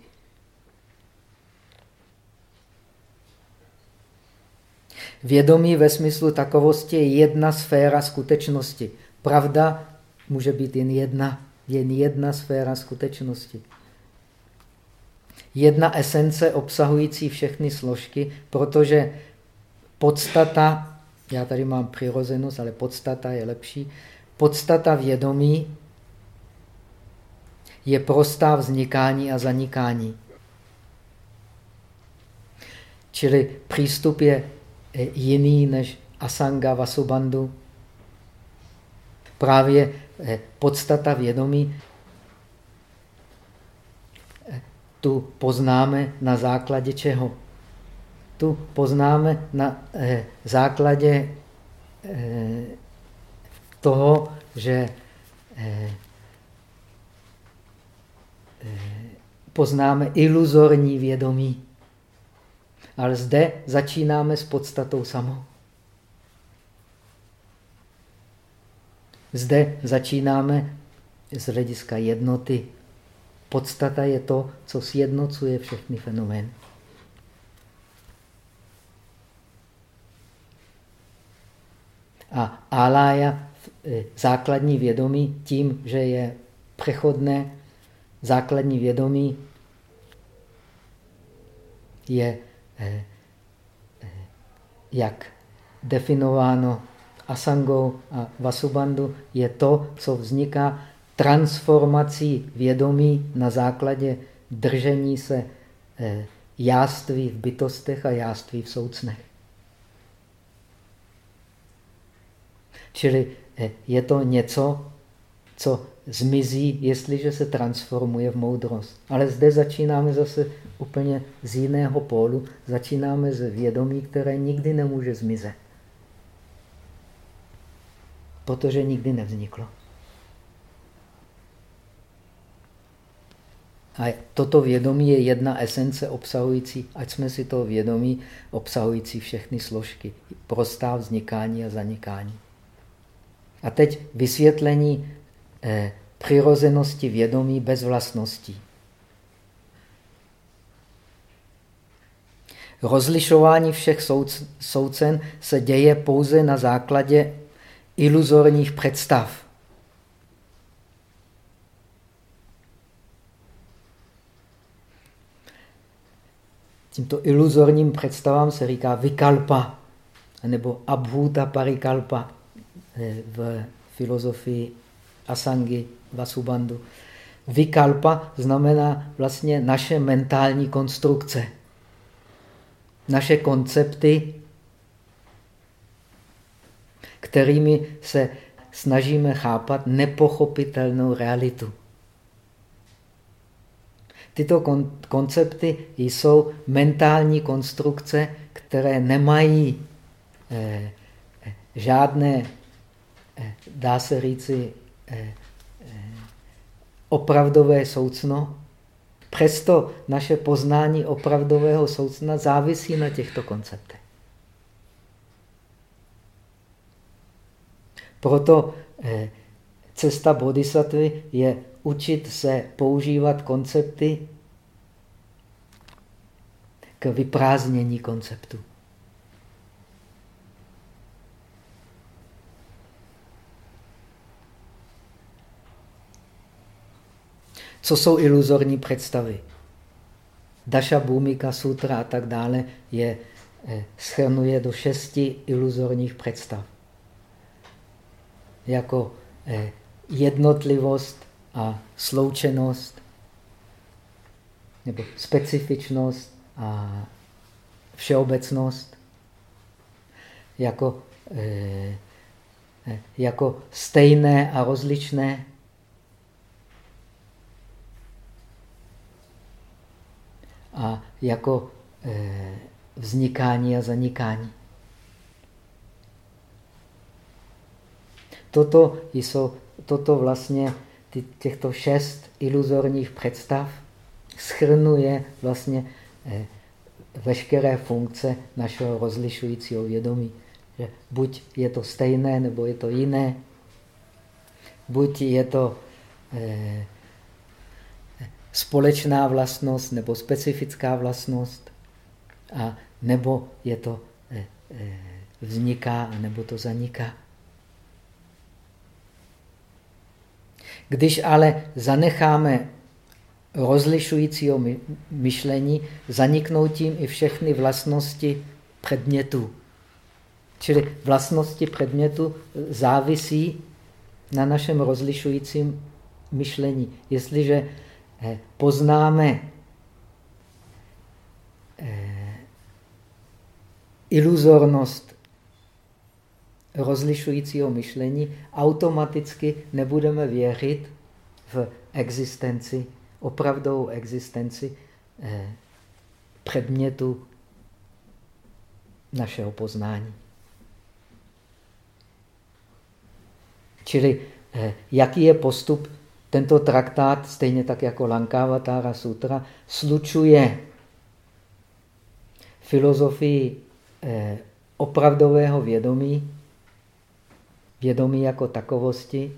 Vědomí ve smyslu takovosti je jedna sféra skutečnosti. Pravda může být jen jedna jen jedna sféra skutečnosti. Jedna esence obsahující všechny složky, protože podstata, já tady mám přirozenost, ale podstata je lepší, podstata vědomí je prostá vznikání a zanikání. Čili přístup je jiný než Asanga Vasubandhu. Právě Eh, podstata vědomí eh, tu poznáme na základě čeho? Tu poznáme na eh, základě toho, že poznáme iluzorní vědomí. Ale zde začínáme s podstatou samou. Zde začínáme z hlediska jednoty. Podstata je to, co sjednocuje všechny fenomény. A alája, eh, základní vědomí, tím, že je přechodné, základní vědomí je jak definováno asangou a vasubandu je to, co vzniká transformací vědomí na základě držení se eh, jáství v bytostech a jáství v soucnech. Čili eh, je to něco, co zmizí, jestliže se transformuje v moudrost. Ale zde začínáme zase úplně z jiného pólu. Začínáme z vědomí, které nikdy nemůže zmizet protože nikdy nevzniklo. A toto vědomí je jedna esence obsahující, ať jsme si to vědomí, obsahující všechny složky. Prostá vznikání a zanikání. A teď vysvětlení eh, přirozenosti vědomí bez vlastností. Rozlišování všech soucen se děje pouze na základě iluzorních představ. Tímto iluzorním představám se říká vikalpa, nebo abhuta parikalpa eh, v filozofii Asangi, Vasubandhu. Vikalpa znamená vlastně naše mentální konstrukce. Naše koncepty, kterými se snažíme chápat nepochopitelnou realitu. Tyto kon koncepty jsou mentální konstrukce, které nemají eh, žádné, eh, dá se říci, eh, eh, opravdové soucno. Přesto naše poznání opravdového soucna závisí na těchto konceptech. Proto eh, cesta bodhisattvy je učit se používat koncepty k vyprázdnění konceptu. Co jsou iluzorní představy? Daša Bhumika Sutra a tak dále je eh, schrnuje do šesti iluzorních představ. Jako eh, jednotlivost a sloučenost, nebo specifičnost a všeobecnost, jako, eh, jako stejné a rozličné, a jako eh, vznikání a zanikání. Toto, jsou, toto vlastně těchto šest iluzorních představ schrnuje vlastně eh, veškeré funkce našeho rozlišujícího vědomí. Že buď je to stejné, nebo je to jiné. Buď je to eh, společná vlastnost nebo specifická vlastnost, a nebo je to eh, eh, vzniká, nebo to zaniká. Když ale zanecháme rozlišujícího myšlení, zaniknou tím i všechny vlastnosti předmětu. Čili vlastnosti předmětu závisí na našem rozlišujícím myšlení. Jestliže poznáme eh, iluzornost rozlišujícího myšlení, automaticky nebudeme věřit v existenci, opravdovou existenci eh, předmětu našeho poznání. Čili jaký je postup tento traktát, stejně tak jako Lankavatara Sutra, slučuje filozofii eh, opravdového vědomí, vědomí jako takovosti,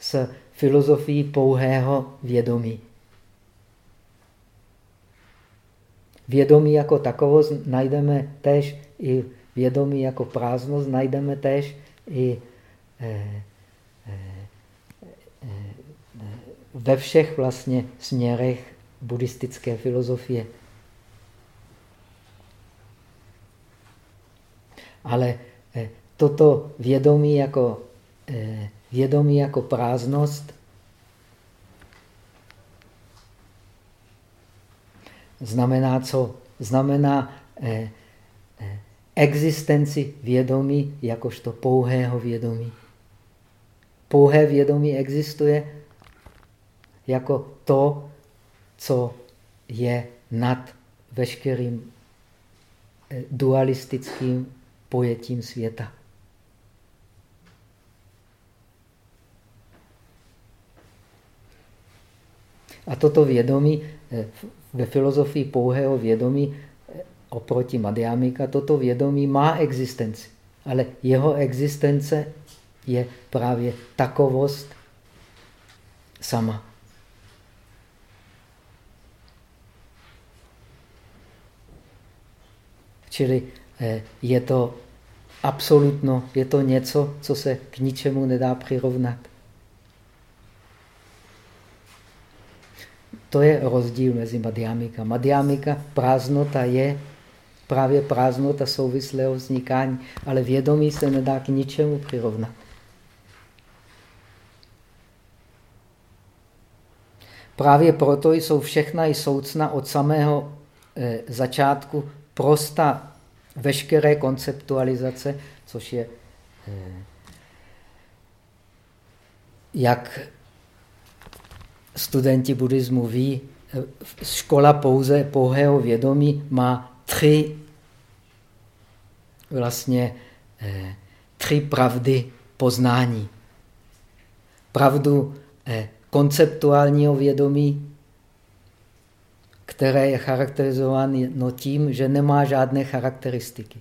s filozofií pouhého vědomí. Vědomí jako takovost najdeme též i vědomí jako prázdnost, najdeme též i eh, ve všech vlastně směrech buddhistické filozofie. Ale eh, toto vědomí jako, eh, vědomí jako prázdnost znamená co? Znamená eh, existenci vědomí jakožto pouhého vědomí. Pouhé vědomí existuje jako to, co je nad veškerým eh, dualistickým pojetím světa. A toto vědomí eh, ve filozofii pouhého vědomí eh, oproti Madhyamika, toto vědomí má existenci, ale jeho existence je právě takovost sama. Čili eh, je to absolutno, je to něco, co se k ničemu nedá přirovnat. To je rozdíl mezi madhyamika. Madhyamika, prázdnota je právě prázdnota souvislého vznikání, ale vědomí se nedá k ničemu přirovnat. právě proto jsou všechna i soucna od samého eh, začátku prosta veškeré konceptualizace, což je, eh, jak studenti buddhismu ví, eh, škola pouze pouhého vědomí má tři vlastně eh, tři pravdy poznání. Pravdu konceptuálního vědomí, které je charakterizováno tím, že nemá žádné charakteristiky.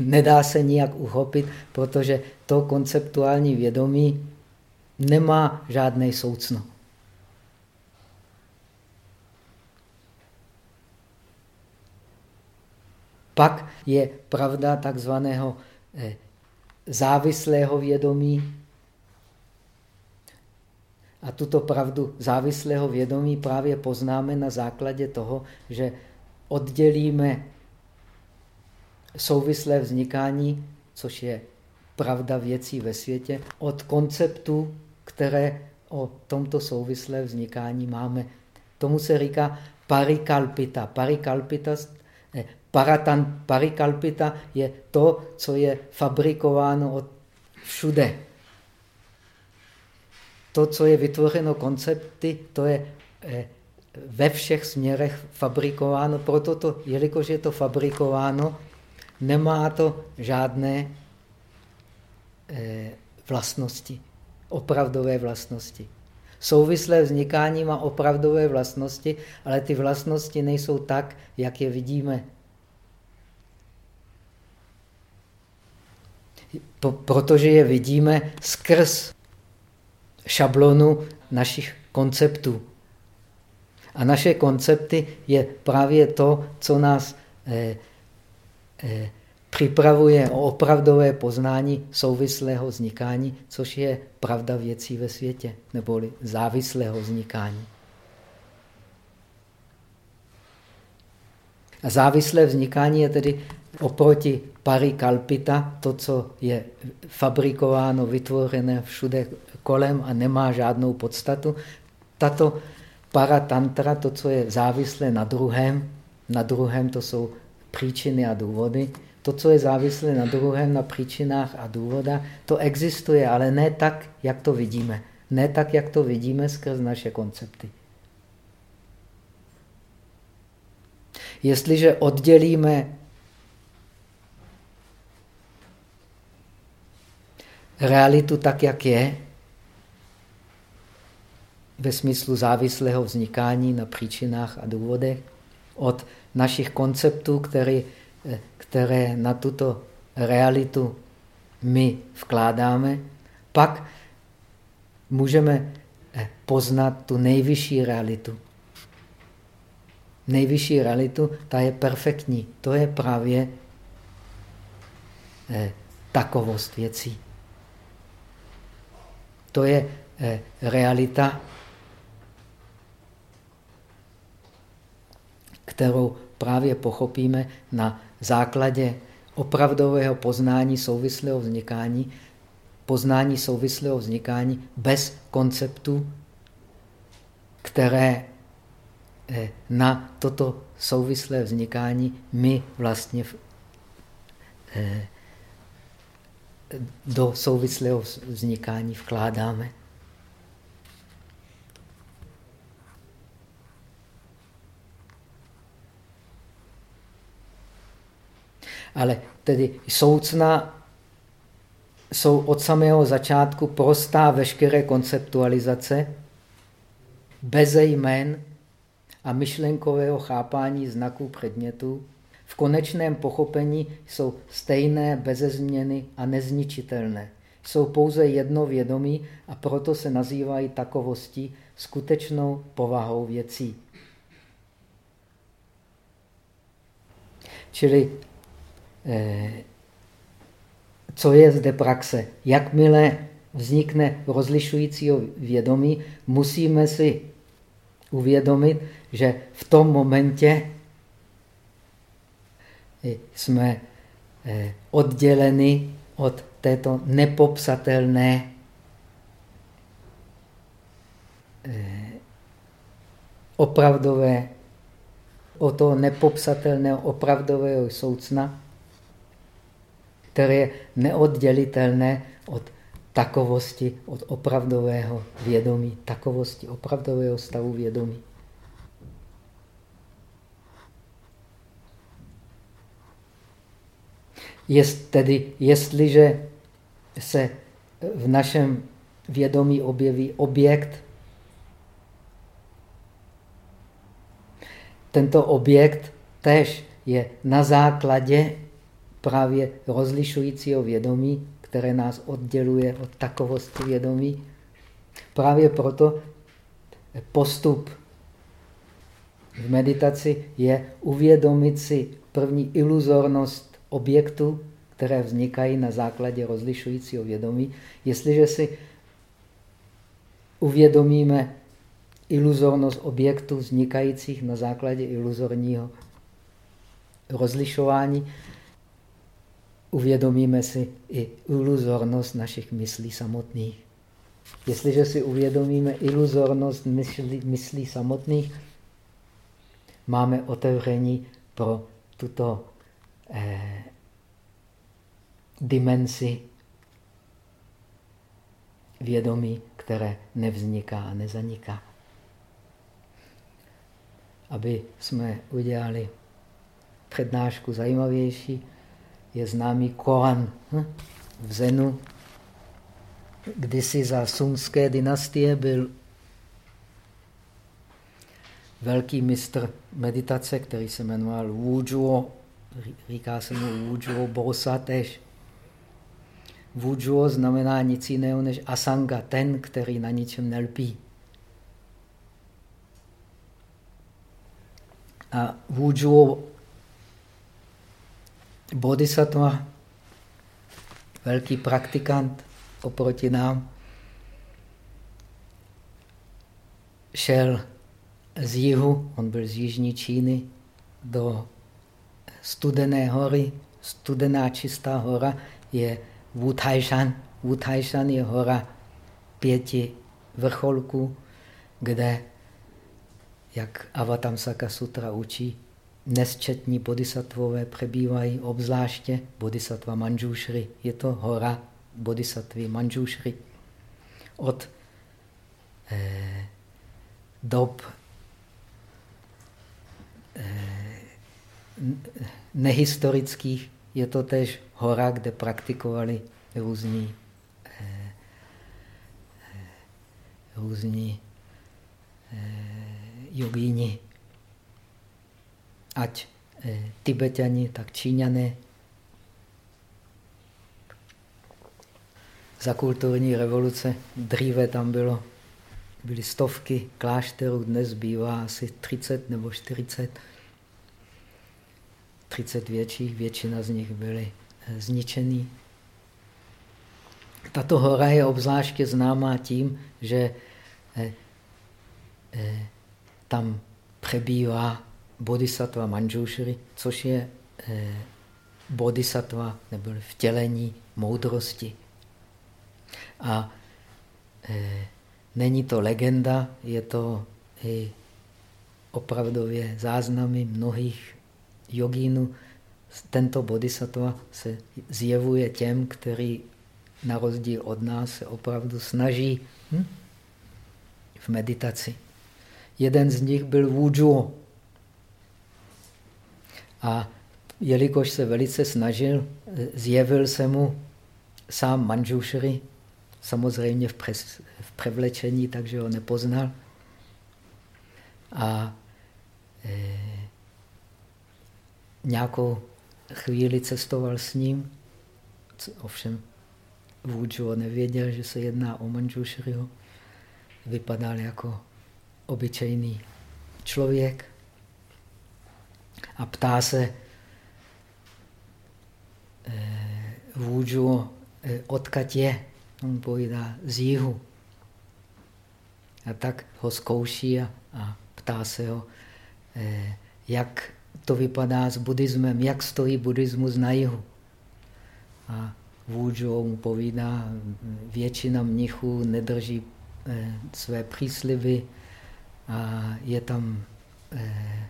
Nedá se nijak uchopit, protože to konceptuální vědomí nemá žádné soucno. Pak je pravda takzvaného eh, závislého vědomí. A tuto pravdu závislého vědomí právě poznáme na základě toho, že oddělíme souvislé vznikání, což je pravda věcí ve světě, od konceptů, které o tomto souvislé vznikání máme. Tomu se říká parikalpita. Parikalpita Paratan, parikalpita je to, co je fabrikováno od všude. To, co je vytvořeno koncepty, to je eh, ve všech směrech fabrikováno. Proto to, jelikož je to fabrikováno, nemá to žádné eh, vlastnosti, opravdové vlastnosti. Souvislé vznikání má opravdové vlastnosti, ale ty vlastnosti nejsou tak, jak je vidíme. protože je vidíme skrz šablonu našich konceptů. A naše koncepty je právě to, co nás eh, eh, připravuje o opravdové poznání souvislého vznikání, což je pravda věcí ve světě, neboli závislého vznikání. A závislé vznikání je tedy oproti parikalpita, to, co je fabrikováno, vytvořené všude kolem a nemá žádnou podstatu, tato paratantra, to, co je závislé na druhém, na druhém to jsou příčiny a důvody, to, co je závislé na druhém, na příčinách a důvodách, to existuje, ale ne tak, jak to vidíme. Ne tak, jak to vidíme skrz naše koncepty. Jestliže oddělíme realitu tak, jak je, ve smyslu závislého vznikání na příčinách a důvodech, od našich konceptů, které, které na tuto realitu my vkládáme, pak můžeme eh, poznat tu nejvyšší realitu. Nejvyšší realitu, ta je perfektní. To je právě eh, takovost věcí. To je eh, realita, kterou právě pochopíme na základě opravdového poznání souvislého vznikání, poznání souvislého vznikání bez konceptu, které eh, na toto souvislé vznikání my vlastně eh, do souvislého vznikání vkládáme. Ale tedy soucna jsou od samého začátku prostá veškeré konceptualizace, bez jmen a myšlenkového chápání znaků předmětů, v konečném pochopení jsou stejné, beze změny a nezničitelné. Jsou pouze jedno vědomí a proto se nazývají takovostí skutečnou povahou věcí. Čili co je zde praxe? Jakmile vznikne rozlišujícího vědomí, musíme si uvědomit, že v tom momentě jsme eh, odděleni od této nepopsatelné eh, opravdové, o toho nepopsatelného opravdového soucna, které je neoddělitelné od takovosti, od opravdového vědomí, takovosti opravdového stavu vědomí. Jest, tedy, jestliže se v našem vědomí objeví objekt, tento objekt tež je na základě právě rozlišujícího vědomí, které nás odděluje od takovosti vědomí. Právě proto postup v meditaci je uvědomit si první iluzornost objektů, které vznikají na základě rozlišujícího vědomí. Jestliže si uvědomíme iluzornost objektů vznikajících na základě iluzorního rozlišování, uvědomíme si i iluzornost našich myslí samotných. Jestliže si uvědomíme iluzornost myslí, myslí samotných, máme otevření pro tuto eh, dimenzi vědomí, které nevzniká a nezaniká. Aby jsme udělali přednášku zajímavější, je známý Koan hm? v Zenu. Kdysi za sumské dynastie byl velký mistr meditace, který se jmenoval Wuzhuo, říká se mu Wuzhuo Bosa tež. Wuzhuo znamená nic jiného než asanga, ten, který na ničem nelpí. A Wuzhuo bodhisattva, velký praktikant oproti nám, šel z jihu, on byl z jižní Číny, do studené hory. Studená čistá hora je Wu Taishan. Je hora pěti vrcholků, kde, jak Avatamsaka Sutra učí, nesčetní bodhisattvové přebývají, obzvláště bodhisattva Manjushri. Je to hora bodhisattvy Manjushri. Od eh, dob eh, nehistorických je to tež hora, kde praktikovali různí, eh, eh různí eh, jogíni ať eh, Tibetani, tak Číňané. Za kulturní revoluce dříve tam bylo, byly stovky klášterů, dnes bývá asi 30 nebo 40. 30 větších, většina z nich byly eh, zničený. Tato hora je obzvláště známá tím, že eh, tam přebývá bodhisattva Manjushri, což je eh, bodhisattva nebo vtělení moudrosti. A eh, není to legenda, je to i opravdově záznamy mnohých jogínů. Tento bodhisattva se zjevuje těm, který na rozdíl od nás se opravdu snaží hm? v meditaci. Jeden z nich byl Wuzhuo. A jelikož se velice snažil, zjevil se mu sám Manjushri, samozřejmě v, pres, v převlečení, takže ho nepoznal. A e, nějakou chvíli cestoval s ním, ovšem Vůdžo nevěděl, že se jedná o Manjushriho. Vypadal jako obyčejný člověk a ptá se eh, vůdžu, eh, odkud je. On povídá z jihu. A tak ho zkouší a, a ptá se ho, eh, jak to vypadá s buddhismem, jak stojí buddhismus na jihu. A Vůdžo mu povídá, většina mnichů nedrží eh, své přísliby a je tam eh,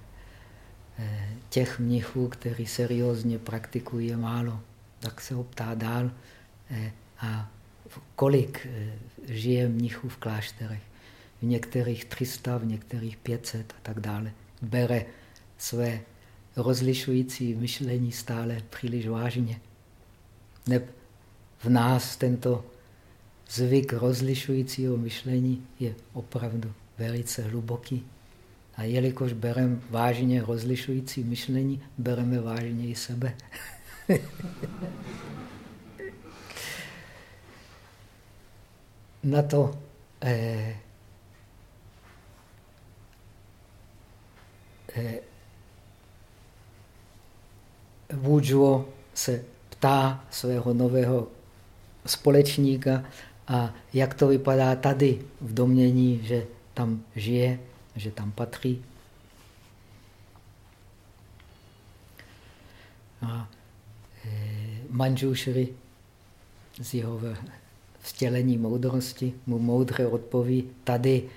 těch mnichů, kteří seriózně praktikují, je málo. Tak se ho ptá dál, eh, a kolik eh, žije mnichů v klášterech. V některých 300, v některých 500 a tak dále. Bere své rozlišující myšlení stále příliš vážně. Neb v nás tento zvyk rozlišujícího myšlení je opravdu velice hluboký. A jelikož bereme vážně rozlišující myšlení, bereme vážně i sebe. Na to eh, eh, Wuzhuo se ptá svého nového společníka, a jak to vypadá tady v domění, že tam žije, že tam patří. A e, Manžušry z jeho vtělení moudrosti mu moudře odpoví, tady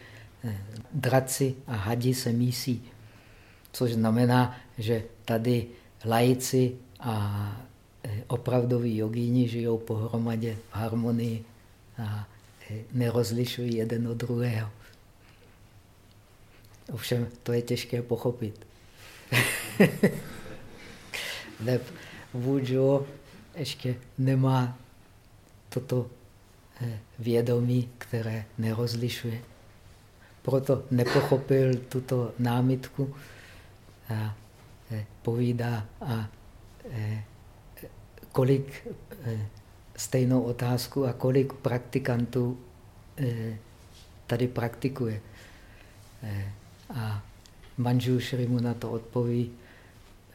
e, draci a hadi se mísí. Což znamená, že tady lajci a e, opravdoví jogíni žijou pohromadě v harmonii a nerozlišují jeden od druhého. Ovšem, to je těžké pochopit. Neb Wujo ještě nemá toto e, vědomí, které nerozlišuje. Proto nepochopil tuto námitku a e, povídá, a kolik stejnou otázku a kolik praktikantů eh, tady praktikuje. A Manžušri mu na to odpoví,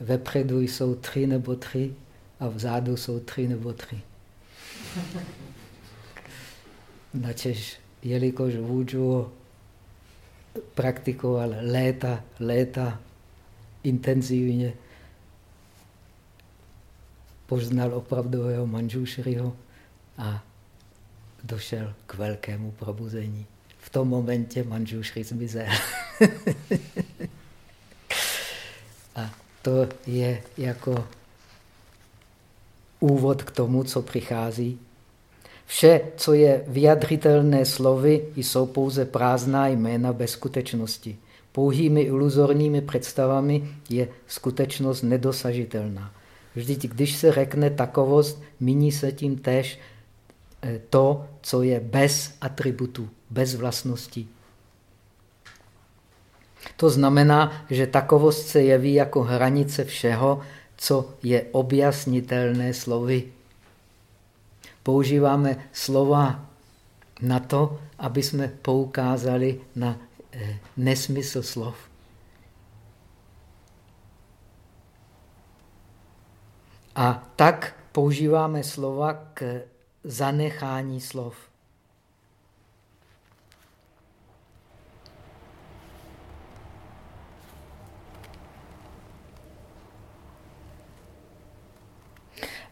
vepředu jsou tři nebo tři a vzadu jsou tři nebo tři. Načež, jelikož Vůdžu praktikoval léta, léta intenzivně, poznal opravdového Manžušriho a došel k velkému probuzení. V tom momentě Manžušri zmizel. a to je jako úvod k tomu, co přichází. Vše, co je vyjadřitelné slovy, jsou pouze prázdná jména bez skutečnosti. Pouhými iluzorními představami je skutečnost nedosažitelná. Vždyť když se řekne takovost, míní se tím tež eh, to, co je bez atributů, bez vlastností. To znamená, že takovost se jeví jako hranice všeho, co je objasnitelné slovy. Používáme slova na to, aby jsme poukázali na eh, nesmysl slov. A tak používáme slova k zanechání slov.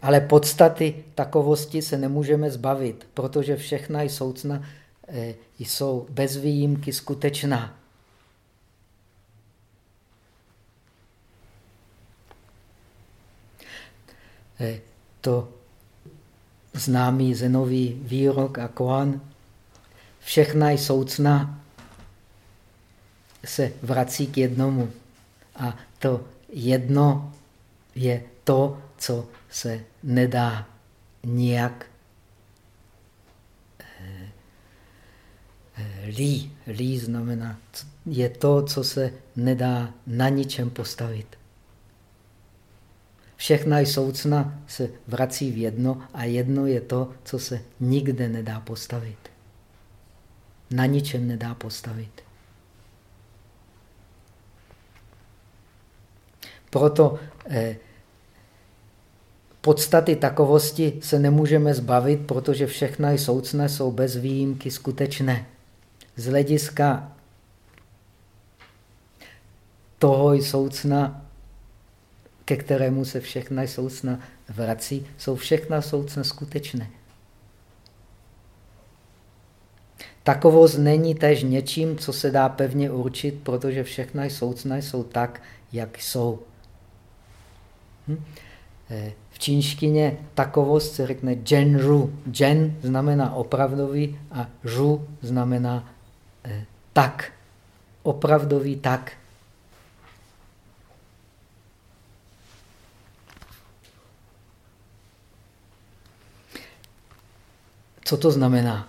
Ale podstaty takovosti se nemůžeme zbavit, protože všechna i soucna eh, jsou bez výjimky skutečná. Eh, to známý zenový výrok a koan, všechna soucna se vrací k jednomu. A to jedno je to, co se nedá nijak eh, lí. Lí znamená, je to, co se nedá na ničem postavit. Všechna soucna se vrací v jedno a jedno je to, co se nikde nedá postavit. Na ničem nedá postavit. Proto eh, podstaty takovosti se nemůžeme zbavit, protože všechna soucna jsou bez výjimky skutečné. Z hlediska toho soucna ke kterému se všechna soucna vrací, jsou všechna soucna skutečné. Takovost není tež něčím, co se dá pevně určit, protože všechna soucna jsou tak, jak jsou. Hm? Eh, v čínštině takovost se řekne genru. Gen znamená opravdový a žu znamená eh, tak. Opravdový tak. Co to znamená?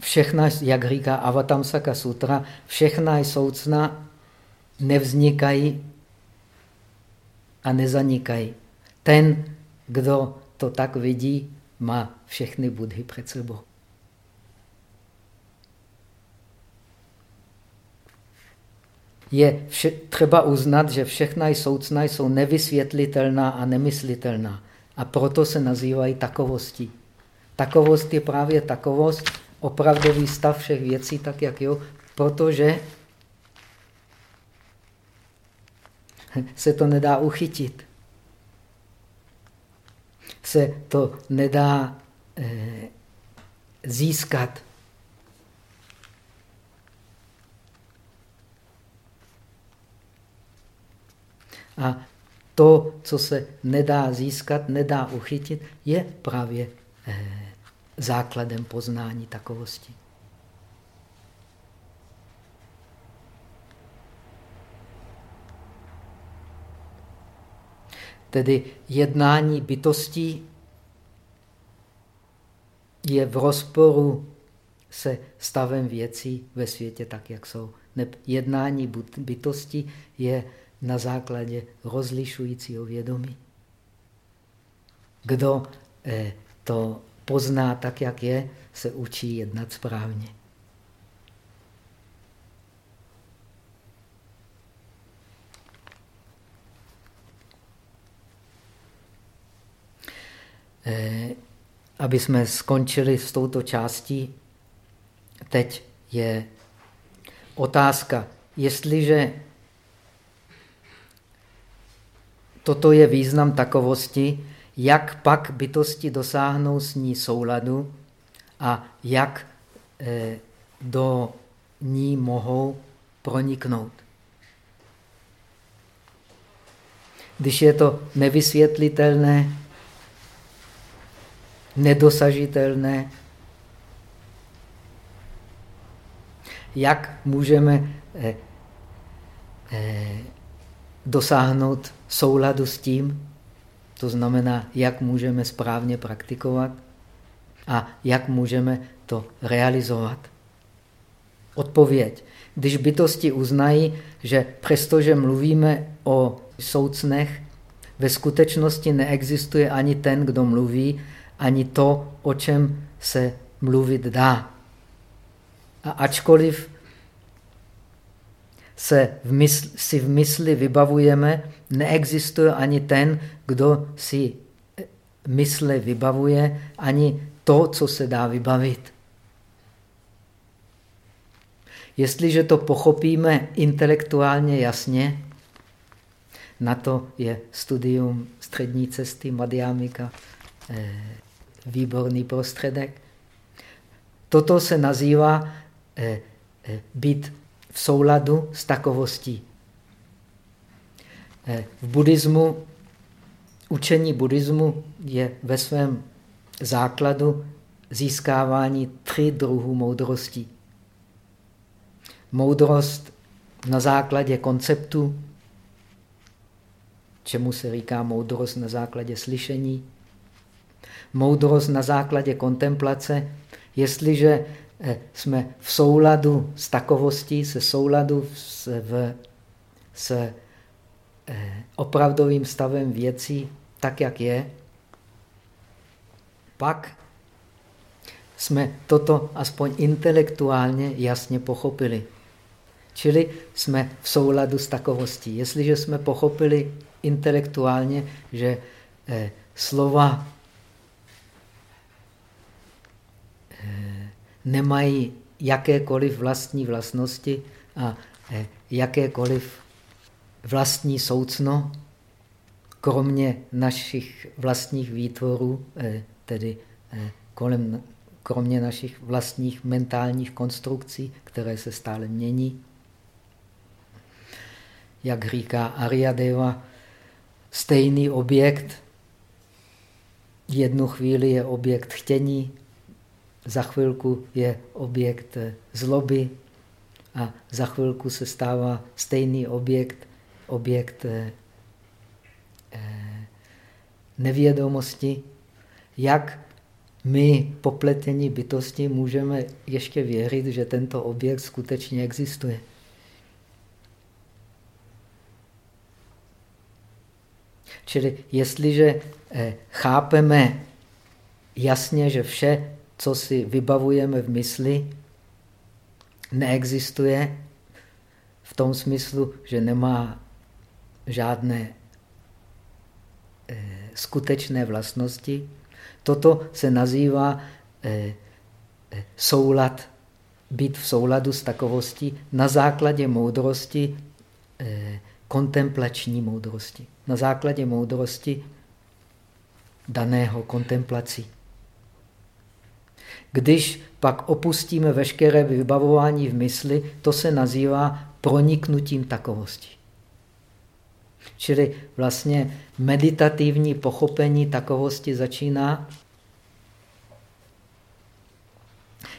Všechna, jak říká Avatamsaka sutra, všechna soucna nevznikají a nezanikají. Ten, kdo to tak vidí, má všechny budhy před sebou. Je vše, třeba uznat, že všechna soucna jsou nevysvětlitelná a nemyslitelná. A proto se nazývají takovostí. Takovost je právě takovost, opravdový stav všech věcí, tak jak jo, protože se to nedá uchytit. Se to nedá eh, získat. A to, co se nedá získat, nedá uchytit, je právě základem poznání takovosti. Tedy jednání bytostí je v rozporu se stavem věcí ve světě tak, jak jsou. Jednání bytosti je na základě rozlišujícího vědomí. Kdo eh, to pozná tak, jak je, se učí jednat správně. Eh, aby jsme skončili s touto částí, teď je otázka, jestliže toto je význam takovosti, jak pak bytosti dosáhnou s ní souladu a jak eh, do ní mohou proniknout. Když je to nevysvětlitelné, nedosažitelné, jak můžeme eh, eh, dosáhnout souladu s tím, to znamená, jak můžeme správně praktikovat a jak můžeme to realizovat. Odpověď. Když bytosti uznají, že přestože mluvíme o soucnech, ve skutečnosti neexistuje ani ten, kdo mluví, ani to, o čem se mluvit dá. A ačkoliv se v mysl, si v mysli vybavujeme, neexistuje ani ten, kdo si mysle vybavuje, ani to, co se dá vybavit. Jestliže to pochopíme intelektuálně jasně, na to je studium střední cesty Madhyamika eh, výborný prostředek. Toto se nazývá eh, eh, být v souladu s takovostí. Eh, v buddhismu, učení buddhismu je ve svém základu získávání tři druhů moudrosti. Moudrost na základě konceptu, čemu se říká moudrost na základě slyšení, moudrost na základě kontemplace, jestliže eh, jsme v souladu s takovostí, se souladu s, v, s opravdovým stavem věcí, tak jak je, pak jsme toto aspoň intelektuálně jasně pochopili. Čili jsme v souladu s takovostí. Jestliže jsme pochopili intelektuálně, že eh, slova eh, nemají jakékoliv vlastní vlastnosti a eh, jakékoliv vlastní soucno, kromě našich vlastních výtvorů, eh, tedy eh, kolem, kromě našich vlastních mentálních konstrukcí, které se stále mění. Jak říká Ariadeva, stejný objekt, jednu chvíli je objekt chtění, za chvilku je objekt zloby a za chvilku se stává stejný objekt, objekt eh, nevědomosti, jak my, popletení bytosti, můžeme ještě věřit, že tento objekt skutečně existuje. Čili jestliže eh, chápeme jasně, že vše, co si vybavujeme v mysli, neexistuje v tom smyslu, že nemá žádné eh, skutečné vlastnosti. Toto se nazývá eh, eh, soulad, být v souladu s takovostí na základě moudrosti, eh, kontemplační moudrosti. Na základě moudrosti daného kontemplací. Když pak opustíme veškeré vybavování v mysli, to se nazývá proniknutím takovosti. Čili vlastně meditativní pochopení takovosti začíná,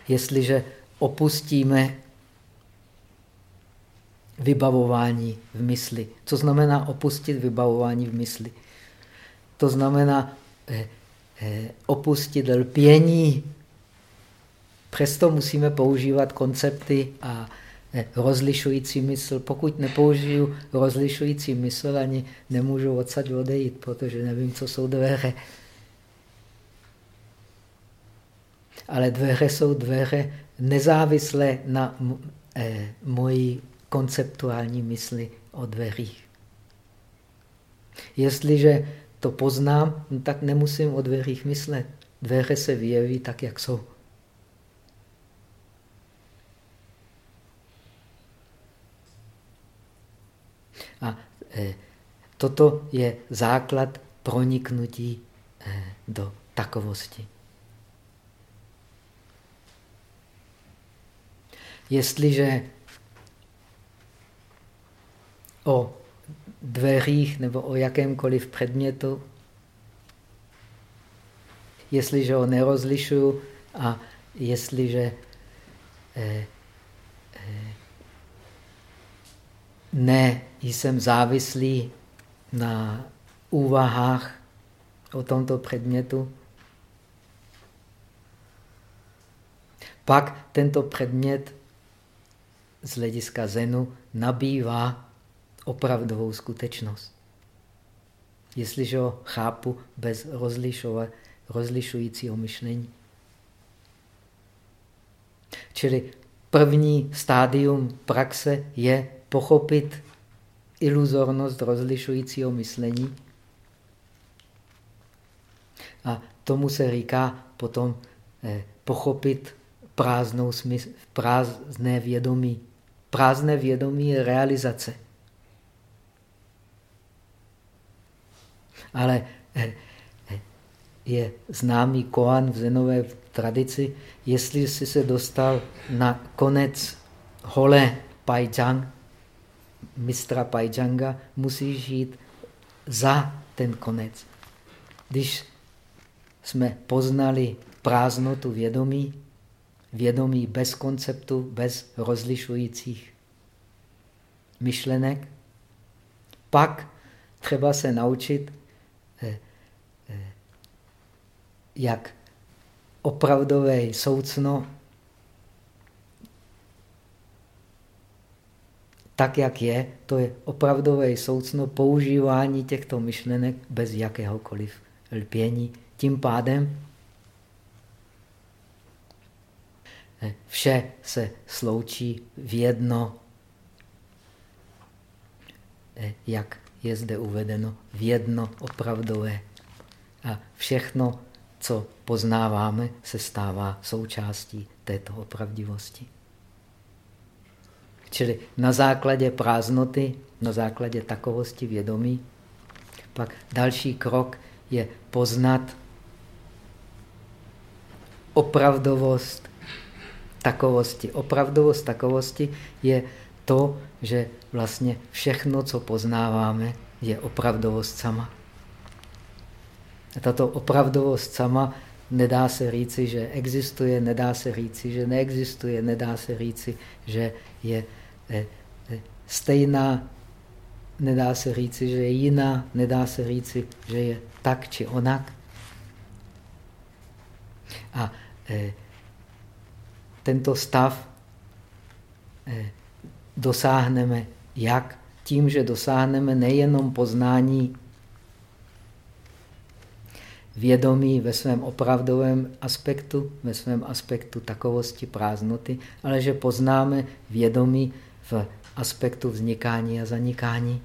jestliže opustíme vybavování v mysli. Co znamená opustit vybavování v mysli? To znamená eh, eh, opustit lpění. Přesto musíme používat koncepty a rozlišující mysl. Pokud nepoužiju rozlišující mysl, ani nemůžu odsaď odejít, protože nevím, co jsou dveře. Ale dveře jsou dveře nezávislé na eh, mojí konceptuální mysli o dveřích. Jestliže to poznám, tak nemusím o dveřích myslet. Dveře se vyjeví tak, jak jsou. A e, toto je základ proniknutí e, do takovosti. Jestliže o dveřích nebo o jakémkoliv předmětu, jestliže ho nerozlišuju a jestliže eh, ne jsem závislý na úvahách o tomto předmětu, pak tento předmět z hlediska Zenu nabývá opravdovou skutečnost. Jestliže ho chápu bez rozlišujícího myšlení. Čili první stádium praxe je pochopit iluzornost rozlišujícího myšlení. A tomu se říká potom eh, pochopit prázdnou smysl, prázdné vědomí. Prázdné vědomí je realizace. Ale eh, eh, je známý koan v zenové tradici, jestli jsi se dostal na konec hole Pajjang, mistra Pajjanga, musíš jít za ten konec. Když jsme poznali prázdnotu vědomí, vědomí bez konceptu, bez rozlišujících myšlenek, pak třeba se naučit, eh, eh, jak opravdové soucno tak, jak je, to je opravdové soucno používání těchto myšlenek bez jakéhokoliv lpění. Tím pádem eh, vše se sloučí v jedno, eh, jak je zde uvedeno, v jedno opravdové. A všechno, co poznáváme, se stává součástí této opravdivosti. Čili na základě prázdnoty, na základě takovosti vědomí, pak další krok je poznat opravdovost takovosti. Opravdovost takovosti je to, že vlastně všechno, co poznáváme, je opravdovost sama. A tato opravdovost sama nedá se říci, že existuje, nedá se říci, že neexistuje, nedá se říci, že je stejná, nedá se říci, že je jiná, nedá se říci, že je tak či onak. A eh, tento stav dosáhneme jak? Tím, že dosáhneme nejenom poznání vědomí ve svém opravdovém aspektu, ve svém aspektu takovosti, prázdnoty, ale že poznáme vědomí v aspektu vznikání a zanikání.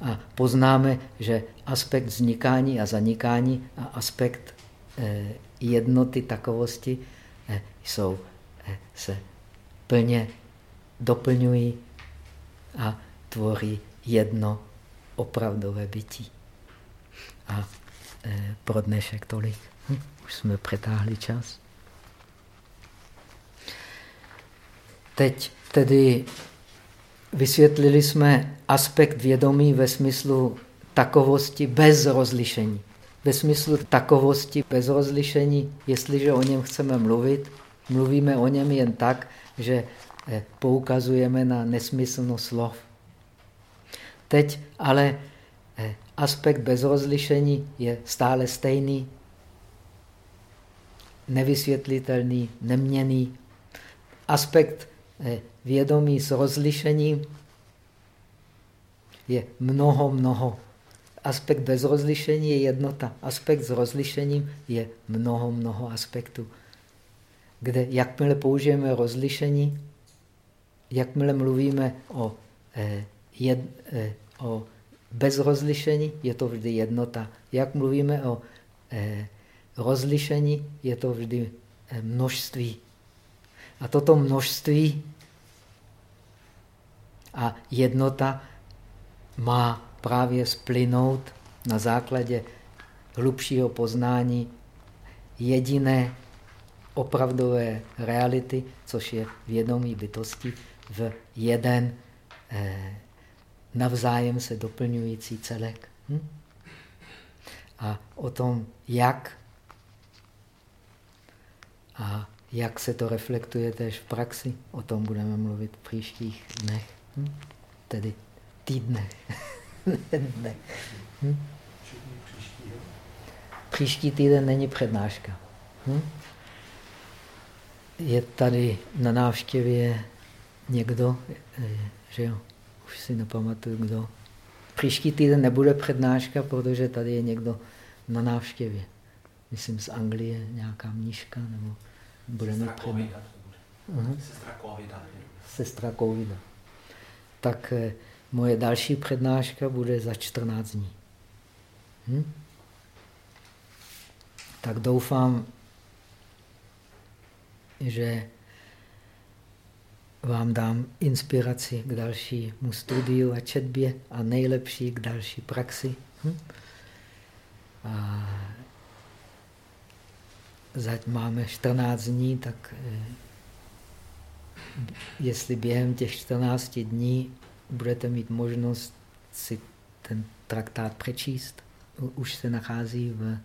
A poznáme, že aspekt vznikání a zanikání a aspekt eh, jednoty takovosti eh, jsou, eh, se plně doplňují a tvoří jedno opravdové bytí. A pro dnešek tolik. Hm, už jsme přetáhli čas. Teď tedy vysvětlili jsme aspekt vědomí ve smyslu takovosti bez rozlišení. Ve smyslu takovosti bez rozlišení, jestliže o něm chceme mluvit, mluvíme o něm jen tak, že e, poukazujeme na nesmyslnost slov. Teď ale eh, aspekt bez rozlišení je stále stejný, nevysvětlitelný, neměný. Aspekt eh, vědomí s rozlišením je mnoho, mnoho. Aspekt bez rozlišení je jednota. Aspekt s rozlišením je mnoho, mnoho aspektů. Kde jakmile použijeme rozlišení, jakmile mluvíme o eh, jed, eh, o bez rozlišení, je to vždy jednota. Jak mluvíme o eh, rozlišení, je to vždy eh, množství. A toto množství a jednota má právě splynout na základě hlubšího poznání jediné opravdové reality, což je vědomí bytosti v jeden eh, navzájem se doplňující celek. Hm? A o tom, jak a jak se to reflektuje též v praxi, o tom budeme mluvit v příštích dnech. Hm? Tedy týdnech. dnech. Hm? Příští týden není přednáška. Hm? Je tady na návštěvě někdo, že jo? už si nepamatuju kdo. Příští týden nebude přednáška, protože tady je někdo na návštěvě. Myslím z Anglie, nějaká mnížka, nebo budeme. Uh-huh. Sestra Kovida. Sestra Kovida. Tak eh, moje další přednáška bude za 14 dní. Hm? Tak doufám, že vám dám inspiraci k dalšímu studiu a četbě a nejlepší k další praxi. Hm? A zať máme 14 dní, tak eh, jestli během těch 14 dní budete mít možnost si ten traktát přečíst, už se nachází v,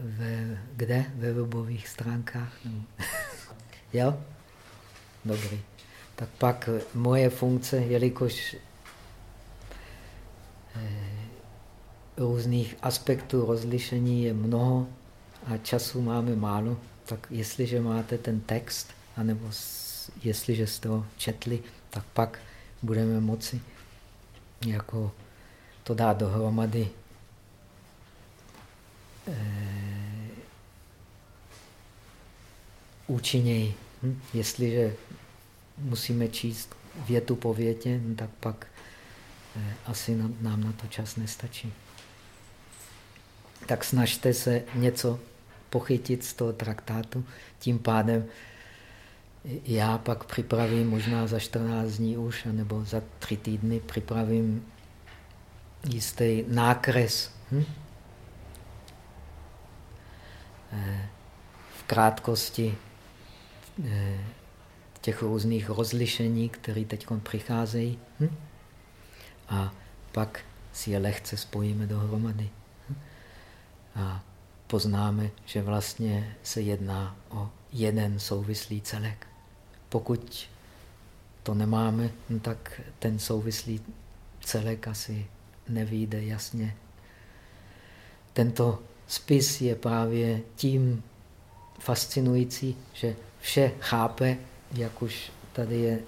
ve, kde? Ve webových stránkách? jo? Dobrý. Tak pak moje funkce, jelikož eh, různých aspektů rozlišení je mnoho a času máme málo, tak jestliže máte ten text, anebo jestliže jste ho četli, tak pak budeme moci jako to dát dohromady eh, účinněji. Hm? Jestliže musíme číst větu po větě, no tak pak eh, asi nám na to čas nestačí. Tak snažte se něco pochytit z toho traktátu. Tím pádem já pak připravím možná za 14 dní už, nebo za tři týdny připravím jistý nákres hm? eh, v krátkosti eh, těch různých rozlišení, které teď přicházejí. Hm? A pak si je lehce spojíme dohromady. A poznáme, že vlastně se jedná o jeden souvislý celek. Pokud to nemáme, no tak ten souvislý celek asi nevíde jasně. Tento spis je právě tím fascinující, že vše chápe, jak už tady je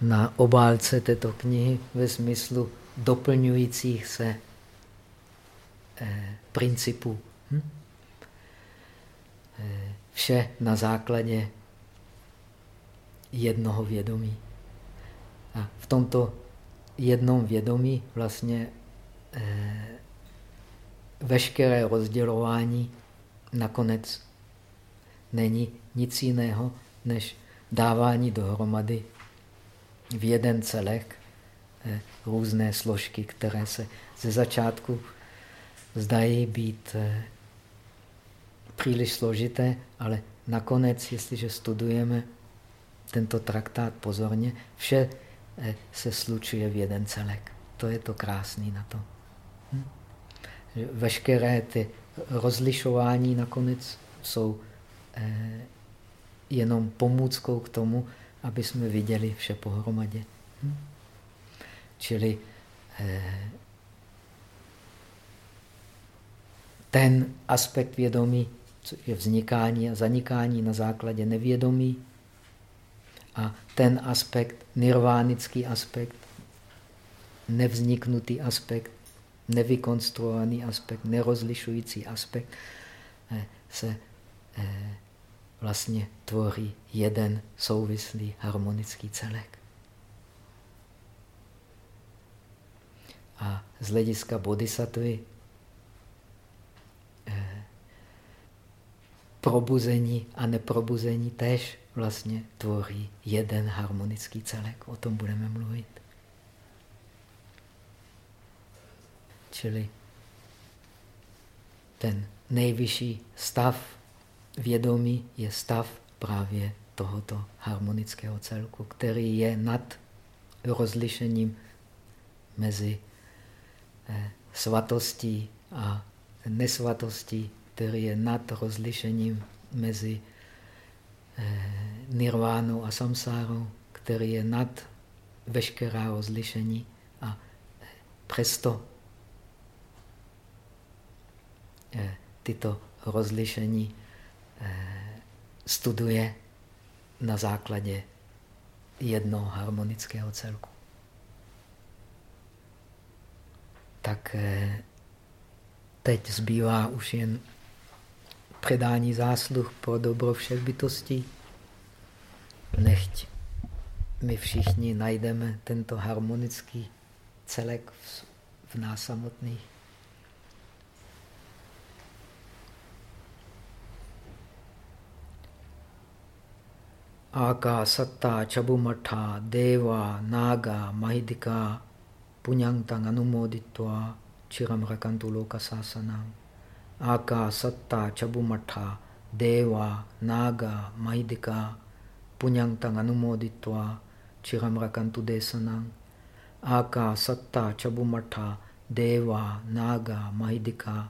na obálce této knihy ve smyslu doplňujících se principů. Hm? Eh, vše na základě jednoho vědomí. A v tomto jednom vědomí vlastně eh, veškeré rozdělování nakonec není nic jiného, než dávání dohromady v jeden celek eh, různé složky, které se ze začátku zdají být eh, příliš složité, ale nakonec, jestliže studujeme tento traktát pozorně, vše eh, se slučuje v jeden celek. To je to krásné na to. Hm? Veškeré ty rozlišování nakonec jsou eh, jenom pomůckou k tomu, aby jsme viděli vše pohromadě. Hm? Čili ten aspekt vědomí, co je vznikání a zanikání na základě nevědomí, a ten aspekt, nirvánický aspekt, nevzniknutý aspekt, nevykonstruovaný aspekt, nerozlišující aspekt, eh, se eh, vlastně tvoří jeden souvislý harmonický celek. A z hlediska bodhisattvy probuzení a neprobuzení tež vlastně tvoří jeden harmonický celek. O tom budeme mluvit. Čili ten nejvyšší stav vědomí je stav právě tohoto harmonického celku, který je nad rozlišením mezi eh, svatostí a nesvatostí, který je nad rozlišením mezi eh, nirvánou a samsárou, který je nad veškerá rozlišení a eh, přesto tyto rozlišení Eh, studuje na základě jednoho harmonického celku. Tak eh, teď zbývá už jen předání zásluh pro dobro všech bytostí. Nechť my všichni najdeme tento harmonický celek v nás samotných. Aka, Satta, Chabumatha, Deva, Naga, Mahidika, Punyantang Anumoditva, Chiram Rakantu Loka Sasanam. Aka, Satta, Chabumatha, Deva, Naga, Mahidika, Punyantang Anumoditva, Chiram Rakantu Desanam. Aka, Satta, Chabumatha, Deva, Naga, Mahidika,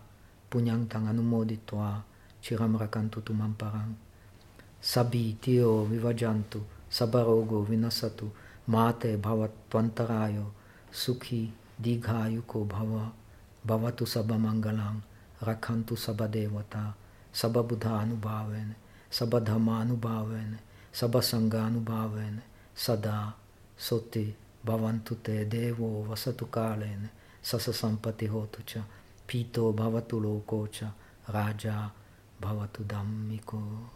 Punyantang Anumoditva, Chiram Rakantu Tumamparang. Sabí, Tio, Vivajantu, Sabarogo, Vinasatu, Mate, Bhavat, Tvantarájo, Sukhi, Dighájuko, Bhava, Bhavatu Sabamangalang, Rakhantu Sabadevata, Sababudhanubhaven, Sabadhamanubhaven, Sabasanganubhaven, Sada, Soti, Bhavantu te Devo, Vasatu Kalen, Sasa Sampati Hotucha, Pito Bhavatu Lokocha, Raja Bhavatu Dhammiko.